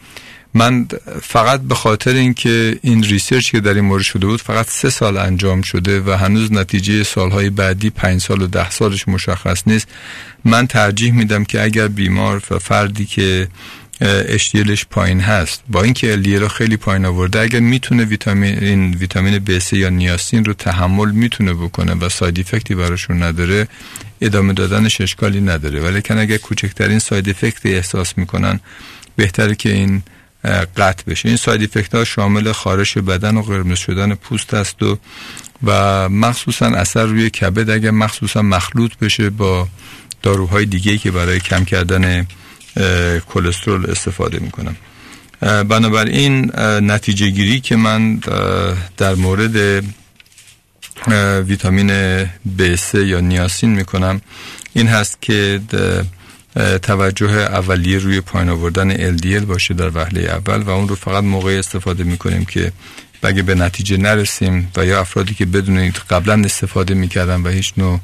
S3: من فقط به خاطر اینکه این research که در این مورد شده بود فقط سه سال انجام شده و هنوز نتیجه سالهای بعدی پنج سال و ده سالش مشخص نیست من ترجیح میدم که اگر بیمار و فردی که HDL ش پایین هست با اینکه LDL را خیلی پایین آورده اگر می‌تونه ویتامین این ویتامین B3 یا نیاسین رو تحمل می‌تونه بکنه و side effect ی براشون نداره ادامه دادنش اشکالی نداره. ولی اگر کوچکترین ساید افکتی احساس می‌کنن بهتره که این قطع بشه. این ساید افکت ها شامل خارش بدن و قرمز شدن پوست است و و مخصوصا اثر روی کبد. اگر مخصوصا مخلوط بشه با داروهای دیگه که برای کم کردن کلسترول استفاده می‌کنم. بنابراین نتیجه گیری که من در مورد ویتامین B3 یا نیاسین می‌کنم این هست که توجه اولیه روی پایین آوردن LDL باشه در وهله اول و اون رو فقط موقع استفاده می‌کنیم که بگه به نتیجه نرسیم و یا افرادی که بدون قبلا استفاده می‌کردن و هیچ نوع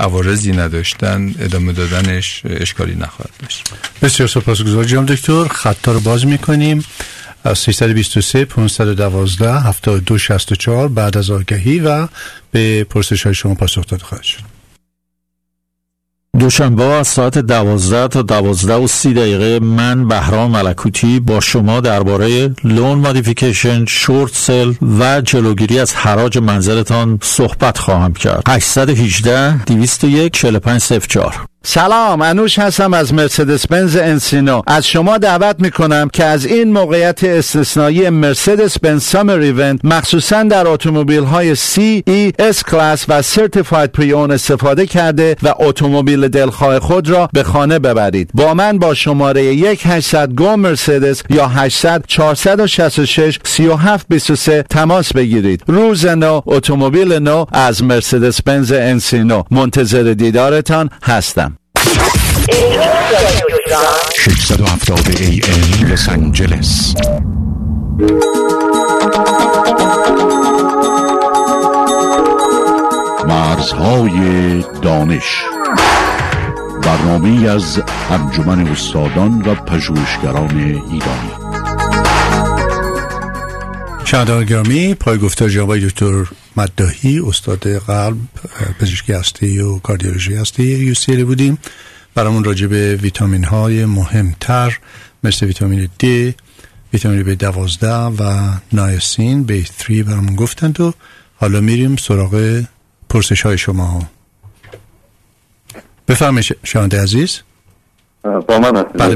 S3: عوارضی نداشتن ادامه دادنش اشکالی نخواهد داشت.
S2: بسیار سپاسگزار جناب دکتر خطا رو باز می‌کنیم. از 323 512 7264 بعد از آگهی و به پرسش های شما پاسخ داده خواهد شد.
S13: دوشنبه از ساعت دوازده تا دوازده و سی دقیقه من بهرام ملکوتی با شما درباره loan modification short sale و جلوگیری از حراج منزلتان صحبت خواهم کرد. 818 201 4504
S14: سلام انوش هستم از مرسدس بنز انسینو. از شما دعوت می‌کنم که از این موقعیت استثنایی مرسدس بنز Summer Event مخصوصا در اتومبیل های C E S Class و certified pre-owned استفاده کرده و اتومبیل دلخواه خود را به خانه ببرید. با من با شماره 1 800 go Mercedes یا 800 466 3723 تماس بگیرید. روز نو اتومبیل نو از مرسدس بنز انسینو. منتظر دیدارتان هستم.
S1: 670 AM لس آنجلس مرزهای دانش. برنامه از انجمن استادان و پژوهشگران ایرانی.
S2: شهدان گرامی پای گفتار جناب دکتر مداهی استاد قلب پزشکی هستی و کاردیولوژی هستی یو بودیم. برامون راجع به ویتامین های مهمتر مثل ویتامین D ویتامین B 12 و نایسین b 3 برامون گفتند و حالا میریم سراغ پرسش های شما. ها بفرمایید شانده عزیز.
S15: با من هستید.
S2: بله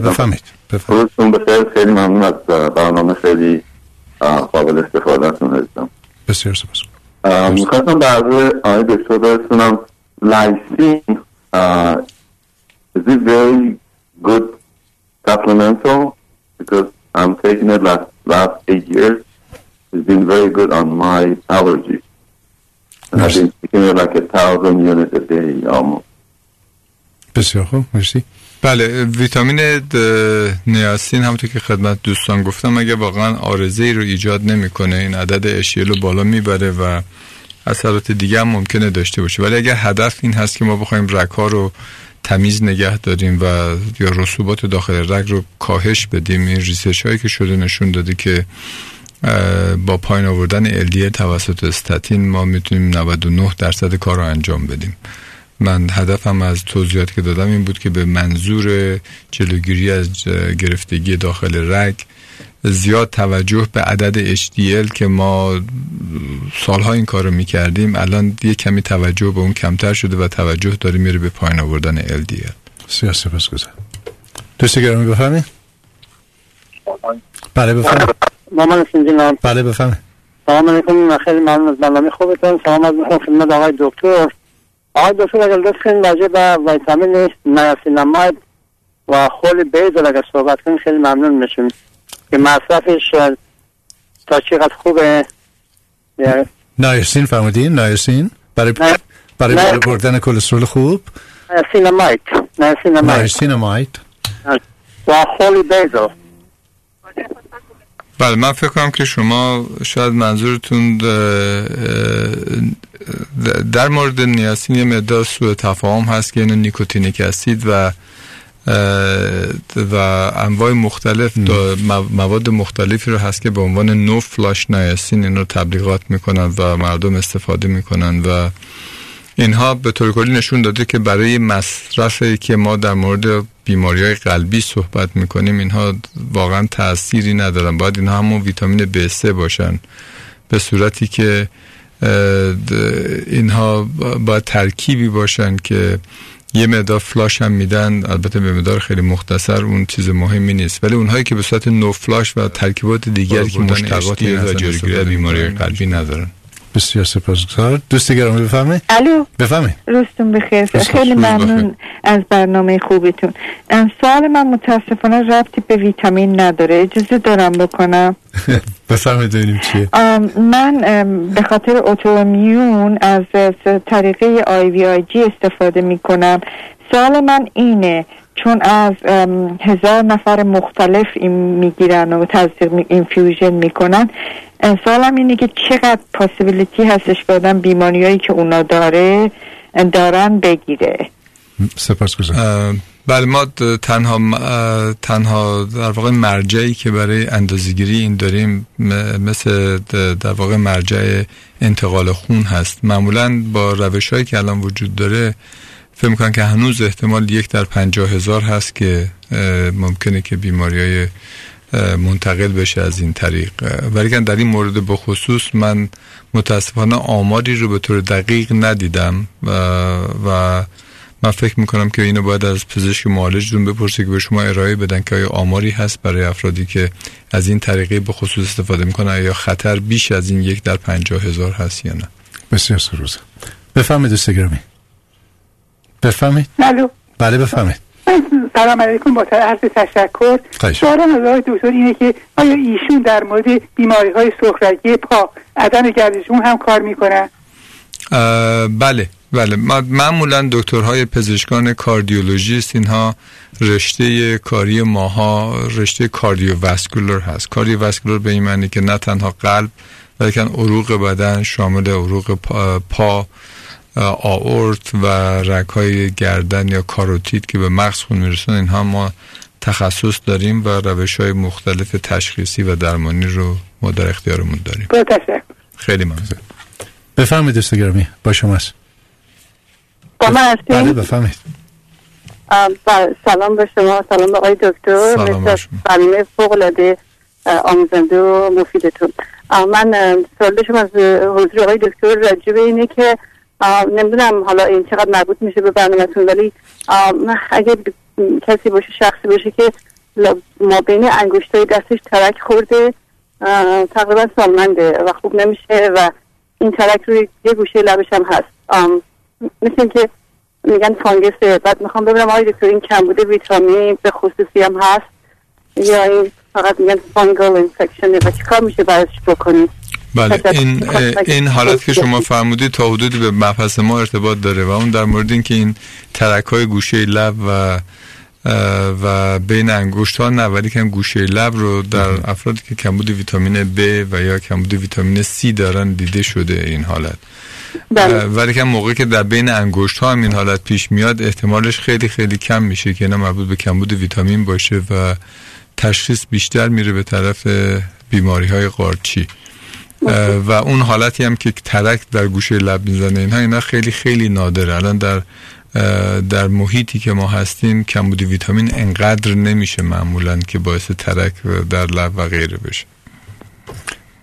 S15: روزتون بخیر. خیلی ممنون از برنامه. خیلی قابل استفادهتون هستم
S2: بسیار سپاس
S15: می‌خواستم در روی آقای دکتر برسونم لایسین is it very good supplemental because I'm taking it last last eight years it's been very good on my allergy and I've been taking it like a thousand units a day almost
S2: بسیار خوب مرسی
S3: بله ویتامین نیاسین همونطور که خدمت دوستان گفتم اگه واقعا عارضه ای رو ایجاد نمی‌کنه این عدد HDL رو بالا می‌بره و اثرات دیگه هم ممکنه داشته باشه. ولی اگر هدف این هست که ما بخوایم رگ رو تمیز نگه داریم و یا رسوبات داخل رگ رو کاهش بدیم این research هایی که شده نشون داده که با پایین آوردن LDL توسط استاتین ما می‌تونیم 99 درصد کار رو انجام بدیم. من هدفم از توضیحات که دادم این بود که به منظور جلوگیری از گرفتگی داخل رگ زیاد توجه به عدد HDL که ما سالها این کار رو می‌کردیم الان یه کمی توجه به اون کمتر شده و توجه داره میره به پایین آوردن LDL
S2: سیاه سپاس گذار دوست گرامی بفهمی؟ بله بفهمی
S16: مامان سنجینم
S2: بله بفهمی
S16: سلام علیکم. خیلی ممنون از برنامه خوبتون. سلام از خدمت آقای دکتر. آقای دکتر اگر لطف کنید راجع به ویتامین نیاسیناماید و خول بیزل اگر صحبت کنید خیلی ممنون میشیم. که مصرفش تا چقدر خوبه؟
S2: نایسین فرمودین؟ نایسین برای برای بالا بردن کلسترول خوب؟
S16: نیاسیناماید نیاسیناماید
S2: نایسیناماید
S16: و خول بیزل
S3: بله من فکر کنم که شما شاید منظورتون در مورد نیاسین یه مقدار سوء تفاهم هست که اینو نیکوتینیک اسید و و انواع مختلف مواد مختلفی رو هست که به عنوان نو فلاش نیاسین این رو تبلیغات می‌کنن و مردم استفاده می‌کنن و اینها به طور کلی نشون داده که برای مصرفی که ما در مورد بیماری های قلبی صحبت می‌کنیم اینها واقعا تأثیری ندارن. باید اینها همون ویتامین B3 باشن. به صورتی که اینها باید ترکیبی باشن که یه مقدار فلاش هم میدن. البته به مقدار خیلی مختصر اون چیز مهمی نیست. ولی اونهایی که به صورت نو فلاش و ترکیبات دیگری که مشتقاتی و جلوگیری بیماری قلبی ندارن.
S2: بسیار سپاسگزار دوست گرامی بفرمایید.
S17: الو.
S2: بفرمایید.
S17: روزتون بخیر. خیلی ممنون از برنامه خوبتون سوال من متاسفانه ربطی به ویتامین نداره. اجازه دارم بکنم. <laughs>
S2: بفرمایید چیه.
S17: من به خاطر autoimmune از طریقه IVIG استفاده می کنم سوال من اینه چون از هزار نفر مختلف این می‌گیرن و تزریق infusion می‌کنن سوالم اینه که چقدر possibility هستش که آدم بیماریایی که اونا داره دارن بگیره؟
S2: سپاس
S3: بله ما تنها تنها در واقع مرجعی که برای اندازگیری این داریم مثل در واقع مرجع انتقال خون هست. معمولا با روش هایی که الان وجود داره فکر می‌کنن که هنوز احتمال یک در پنجاه هزار هست که ممکنه که بیماری های منتقل بشه از این طریق. ولی در این مورد بخصوص من متاسفانه آماری رو به طور دقیق ندیدم. و, و من فکر می‌کنم که اینو باید از پزشک معالجتون بپرسید که به شما ارائه بدن که آیا آماری هست برای افرادی که از این طریقه به خصوص استفاده می‌کنن یا خطر بیش از این یک در پنجاه هزار هست یا نه؟
S2: بسیار سروزه بفهمید دوست گرامی. بفهمید
S18: الو
S2: بله بفهمید
S18: سلام علیکم. با عرض تشکر. سوالم از آقای دکتر اینه که آیا ایشون در مورد بیماری های سخرگی پا عدم گردشون هم کار می‌کنن؟
S3: بله. بله معمولا دکترهای پزشکان کاردیولوژیست اینها رشته کاری ماها رشته کاردیوواسکولار هست. کاردیوواسکولار به این معنی که نه تنها قلب بلکه عروق بدن شامل عروق پا آورت و رگهای گردن یا کاروتید که به مغز خون می‌رسن اینها ما تخصص داریم و روش های مختلف تشخیصی و درمانی رو ما در اختیارمون داریم. خیلی ممنون
S2: بفرمایید استگرامی با شماست.
S18: با من
S2: بله بفرمایید.
S18: سلام به شما. سلام به آقای دکتر. برنامه فوق العاده آموزنده و مفیدتون. من سوال داشتم از حضور آقای دکتر. راجع اینه که نمی‌دونم حالا این چقدر مربوط میشه به برنامهتون ولی اگه کسی باشه شخصی باشه که ما بین انگشتای دستش ترک خورده تقریبا سالمنده و خوب نمیشه و این ترک روی یه گوشه لبش هم هست. مثل که میگن فانگسه بعد می‌خوام ببینم آقای دکتر این کمبود ویتامین به خصوصی هم هست یا این فقط میگن فانگل انفکشنه. و چیکار میشه برش بکنیم؟
S3: بله این این حالت که شما فرمودید تا حدودی به مبحث ما ارتباط داره و اون در مورد اینکه این ترک های گوشه لب و و بین انگشت ها نه ولی که گوشه لب رو در افرادی که کمبود ویتامین B و یا کمبود ویتامین C دارن دیده شده این حالت. بله. ولی که موقعی که در بین انگشت ها هم این حالت پیش میاد احتمالش خیلی خیلی کم میشه که نه مربوط به کمبود ویتامین باشه و تشخیص بیشتر میره به طرف بیماری های قارچی و اون حالتی هم که ترک در گوشه لب می‌زنه اینها اینا خیلی خیلی نادره. الان در در محیطی که ما هستیم کمبود ویتامین انقدر نمیشه معمولا که باعث ترک در لب و غیره بشه.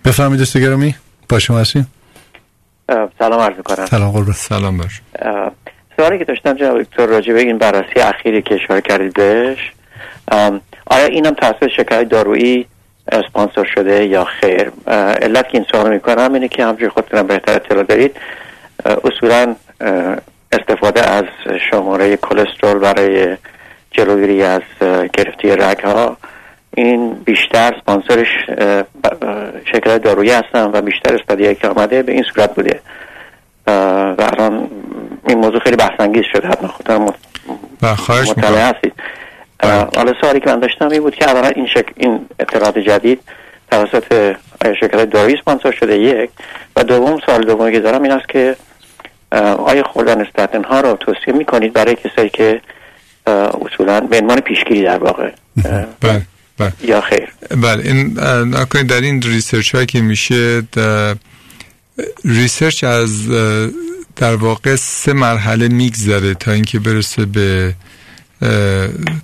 S2: بفرمایید استگرامی با شما هستیم.
S19: سلام عرض کنم
S2: سلام قربان
S3: سلام باش.
S19: سوالی که داشتم جناب دکتر راجع به این بررسی اخیری که اشاره کردید بهش. آیا اینم توسط شکایت دارویی اسپانسر شده یا خیر؟ علت که این سوال می‌کنم اینه که همجوری خودتونم بهتر اطلاع دارید. اصولا استفاده از شماره کلسترول برای جلوگیری از گرفتی رگ ها این بیشتر سپانسرش شکل دارویی هستن و بیشتر استادیه که آمده به این صورت بوده. و الان این موضوع خیلی بحثانگیز شده. حتما خودم مطلع هستید. حالا سوالی که من داشتم این بود که اولا این, شک... این اطلاعات جدید توسط شرکت دارویی سپانسر شده؟ یک. و دوم سوال دومی که دارم این است که آیا خوردن استاتین ها رو توصیه می‌کنید برای کسایی که اصولا به عنوان پیشگیری در واقع؟
S3: بله.
S19: یا خیر
S3: بله این نکنید در این research هایی که میشه research از در واقع سه مرحله میگذره تا اینکه برسه به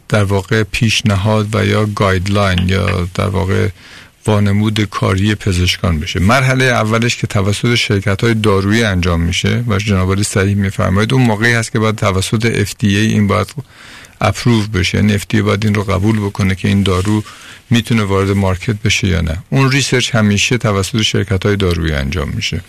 S3: در واقع پیشنهاد و یا guideline یا در واقع رهنمود کاری پزشکان بشه مرحله اولش که توسط شرکت های دارویی انجام میشه و جناب صحیح میفرمایید اون موقعی هست که باید توسط FDA این باید approve بشه یعنی FDA باید این رو قبول بکنه که این دارو می‌تونه وارد market بشه یا نه. اون research همیشه توسط شرکت های دارویی انجام میشه.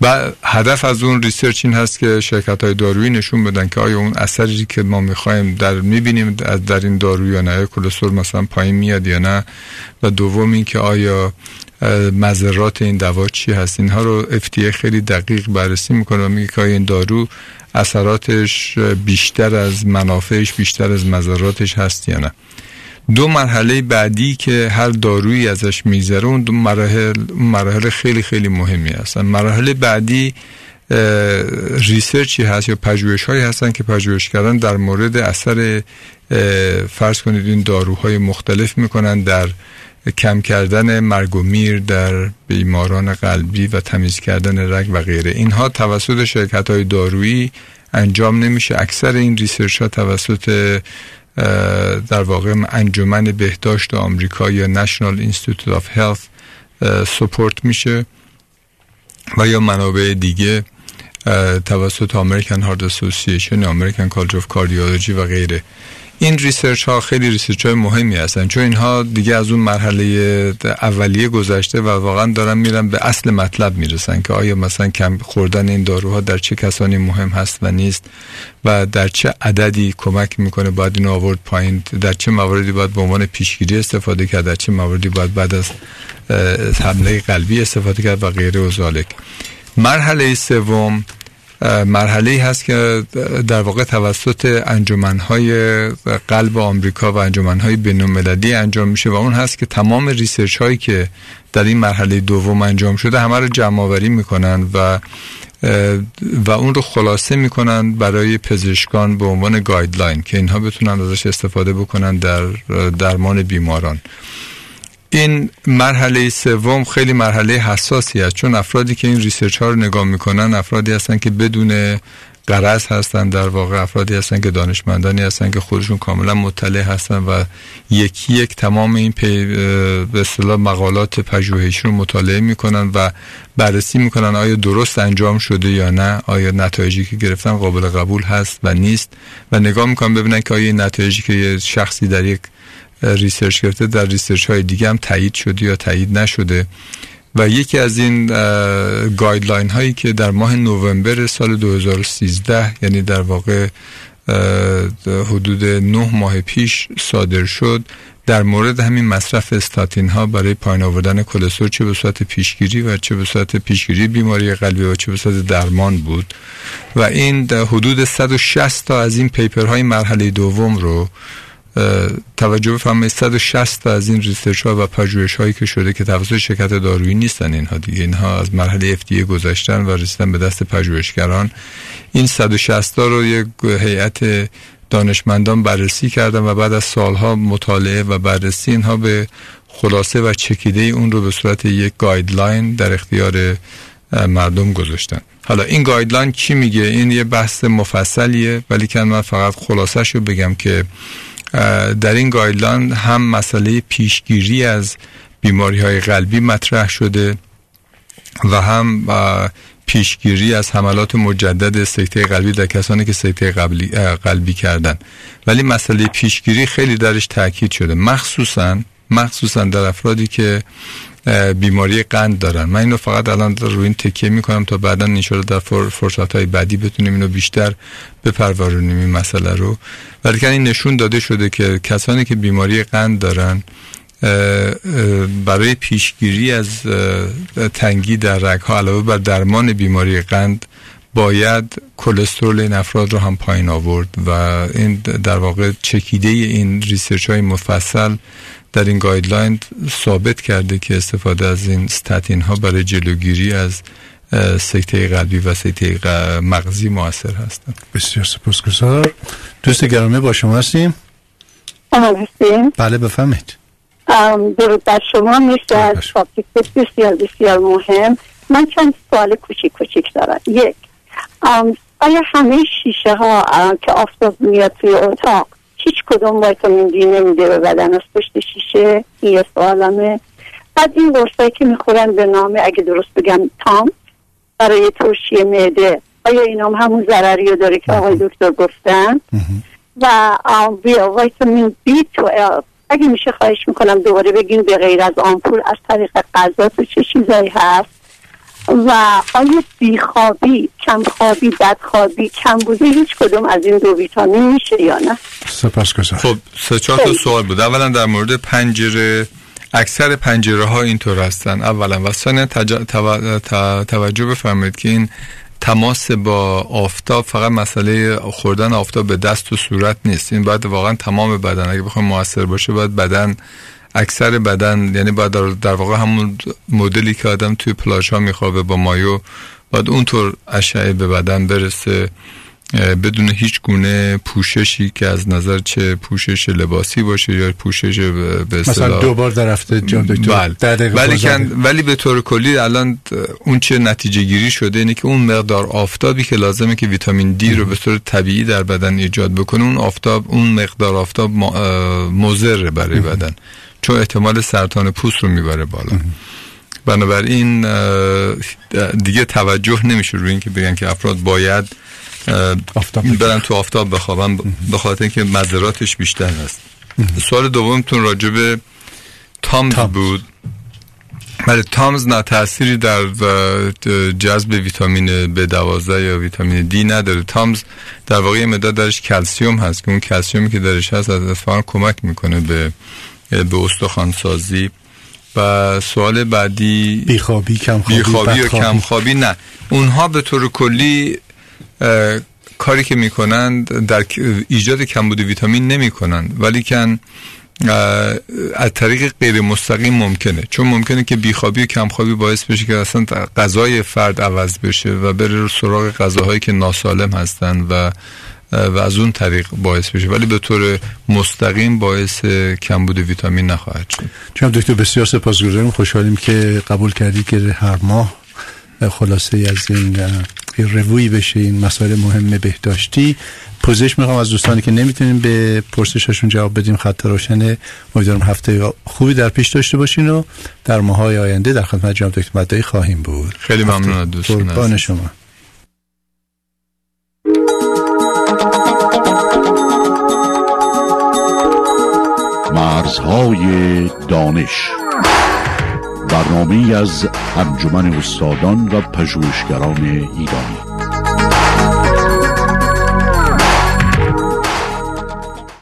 S3: و هدف از اون research این هست که شرکت های دارویی نشون بدن که آیا اون اثری که ما می‌خوایم در می‌بینیم در این دارو یا نه کلسترول مثلا پایین میاد یا نه. و دوم این که آیا مذرات این دوا چی هست؟ اینها رو FDA خیلی دقیق بررسی می‌کنه و میگه که این دارو اثراتش بیشتر از منافعش بیشتر از مذراتش هست یا نه. دو مرحله بعدی که هر دارویی ازش میگذره اون دو مراحل خیلی خیلی مهمی هستن. مراحل بعدی research ی هست یا پژوهش هایی هستن که پژوهش کردن در مورد اثر فرض کنید این داروهای مختلف می‌کنن در کم کردن مرگ و میر در بیماران قلبی و تمیز کردن رگ و غیره. اینها توسط شرکت های دارویی انجام نمیشه. اکثر این research ها توسط در واقع انجمن بهداشت آمریکا یا National Institute of Health support میشه و یا منابع دیگه. توسط American Heart Association American College of Cardiology و غیره. این research ها خیلی research های مهمی هستن. چون اینها دیگه از اون مرحله اولیه گذشته و واقعا دارن میرن به اصل مطلب می‌رسن که آیا مثلا کم خوردن این داروها در چه کسانی مهم هست و نیست و در چه عددی کمک می‌کنه باید این آورد پایین در چه مواردی باید به عنوان پیشگیری استفاده کرد در چه مواردی باید بعد از حمله قلبی استفاده کرد و غیره و ذالک مرحله سوم مرحله هست که در واقع توسط انجمنهای قلب آمریکا و انجمنهای بینالمللی انجام میشه و اون هست که تمام research هایی که در این مرحله دوم انجام شده همه رو جمع آوری می‌کنن و و اون رو خلاصه می‌کنن برای پزشکان به عنوان guideline که اینها بتونن ازش استفاده بکنن در درمان بیماران. این مرحله سوم خیلی مرحله حساسی است. چون افرادی که این research ها رو نگاه می‌کنن افرادی هستن که بدون غرض هستن. در واقع افرادی هستن که دانشمندانی هستن که خودشون کاملا مطلع هستن و یکی یکی تمام این پی به اصطلاح مقالات پژوهشی رو مطالعه می‌کنن و بررسی می‌کنن آیا درست انجام شده یا نه آیا نتایجی که گرفتن قابل قبول هست و نیست. و نگاه می‌کنن ببینن که آیا این نتایجی که شخصی در یک research کرده در research های دیگه هم تایید شده یا تایید نشده. و یکی از این guideline هایی که در ماه نوامبر سال 2013 یعنی در واقع حدود نه ماه پیش صادر شد در مورد همین مصرف استاتین ها برای پایین آوردن کلسترول چه به صورت پیشگیری و چه به صورت پیشگیری بیماری قلبی و چه به صورت درمان بود. و این حدود 160 تا از این paper های مرحله دوم رو توجه بفرمایید 160 تا از این research ها و پژوهش هایی که شده که توسط شرکت دارویی نیستن اینها دیگه. اینها از مرحله FDA گذشتن و رسیدن به دست پژوهشگران. این 160 تا رو یک هیئت دانشمندان بررسی کردن و بعد از سالها مطالعه و بررسی اینها به خلاصه و چکیده اون رو به صورت یک guideline در اختیار مردم گذاشتن. حالا این guideline چی میگه؟ این یه بحث مفصلیه ولی که من فقط خلاصش رو بگم که در این guideline هم مسئله پیشگیری از بیماری های قلبی مطرح شده و هم پیشگیری از حملات مجدد سکته قلبی در کسانی که سکته قلبی, قلبی کردن. ولی مسئله پیشگیری خیلی درش تاکید شده. مخصوصا مخصوصا در افرادی که بیماری قند دارن. من اینو فقط الان روی این تکیه می‌کنم تا بعدا انشاءالله در فرصت های بعدی بتونیم اینو بیشتر بپرورونیم این مسئله رو. ولی این نشون داده شده که کسانی که بیماری قند دارن برای پیشگیری از تنگی در رگ ها علاوه بر درمان بیماری قند باید کلسترول این افراد رو هم پایین آورد و این در واقع چکیده این research های مفصل در این گایدلاین ثابت کرده که استفاده از این ستاتین ها برای جلوگیری از سکته قلبی و سکته مغزی موثر هستند.
S2: بسیار سپاسگزار دوست گرامی با شما هستیم.
S18: هستیم.
S2: بله بفهمید
S18: درود بر شما. میشه از بسیار بسیار مهم. من چند سوال کوچیک کوچیک دارم. یک آیا همه شیشه ها که آفتاب میاد توی اتاق هیچ کدوم ویتامین دی نمیده به بدن از پشت شیشه یه سوالمه. بعد این قرصایی که می‌خورن به نامه اگه درست بگم تام برای ترشی معده. آیا اینام همون ضرری رو داره که آقای دکتر گفتن؟ و بیا ویتامین بی تو اگه میشه خواهش می‌کنم دوباره بگین به غیر از آمپول از طریق غذا تو چه چیزایی هست؟ و آیا بیخوابی کمخوابی بدخوابی کم بوده هیچ کدوم از این دو ویتامین میشه یا نه؟
S2: سپاس
S3: خب سه چهار تا سوال بود. اولا در مورد پنجره اکثر پنجره ها اینطور هستن. اولا و ثانیا تج... توجه بفرمایید که این تماس با آفتاب فقط مسئله خوردن آفتاب به دست و صورت نیست. این باید واقعا تمام بدن. اگه بخوام موثر باشه باید بدن اکثر بدن یعنی باید در, واقع همون مدلی که آدم توی پلاژ ها میخوابه با مایو باید اونطور اشعه به بدن برسه بدون هیچ گونه پوششی که از نظر چه پوشش لباسی باشه یا پوشش به
S2: مثلا دو بار در هفته
S3: بله. ولی ولی به طور کلی الان اون چه نتیجه گیری شده اینه که اون مقدار آفتابی که لازمه که ویتامین دی رو به صورت طبیعی در بدن ایجاد بکنه اون آفتاب اون مقدار آفتاب مضر برای بدن. چون احتمال سرطان پوست رو می‌بره بالا. بنابراین دیگه توجه نمیشه روی اینکه بگن که افراد باید برن تو آفتاب بخوابن به خاطر اینکه مذراتش بیشتر هست. سوال دومتون راجع به تامز بود. بله تامز نه تأثیری در جذب ویتامین B12 یا ویتامین دی نداره. تامز در واقع مداد درش کلسیوم هست که اون کلسیومی که درش هست از اتفاقا کمک می‌کنه به به استخوان سازی و سوال بعدی
S2: بیخوابی کمخوابی
S3: بیخوابی و کمخوابی نه. اونها به طور کلی کاری که می‌کنند در ایجاد کمبود ویتامین نمی‌کنند. ولی کن از طریق غیر مستقیم ممکنه. چون ممکنه که بیخوابی و کمخوابی باعث بشه که اصلا غذای فرد عوض بشه و بره سراغ غذاهایی که ناسالم هستن و و از اون طریق باعث بشه ولی به طور مستقیم باعث کمبود ویتامین نخواهد شد.
S2: چون دکتر بسیار سپاسگزاریم. خوشحالیم که قبول کردید که هر ماه خلاصه از این روی بشه این مسائل مهم بهداشتی. پوزش می‌خوام از دوستانی که نمی‌تونیم به پرسششون جواب بدیم. خط روشن. امیدوارم هفته خوبی در پیش داشته باشین و در ماهای آینده در خدمت جناب دکتر مدعی خواهیم بود.
S3: خیلی ممنون دوستان
S2: قربان شما.
S1: مرزهای دانش. برنامه از انجمن استادان و پژوهشگران ایرانی.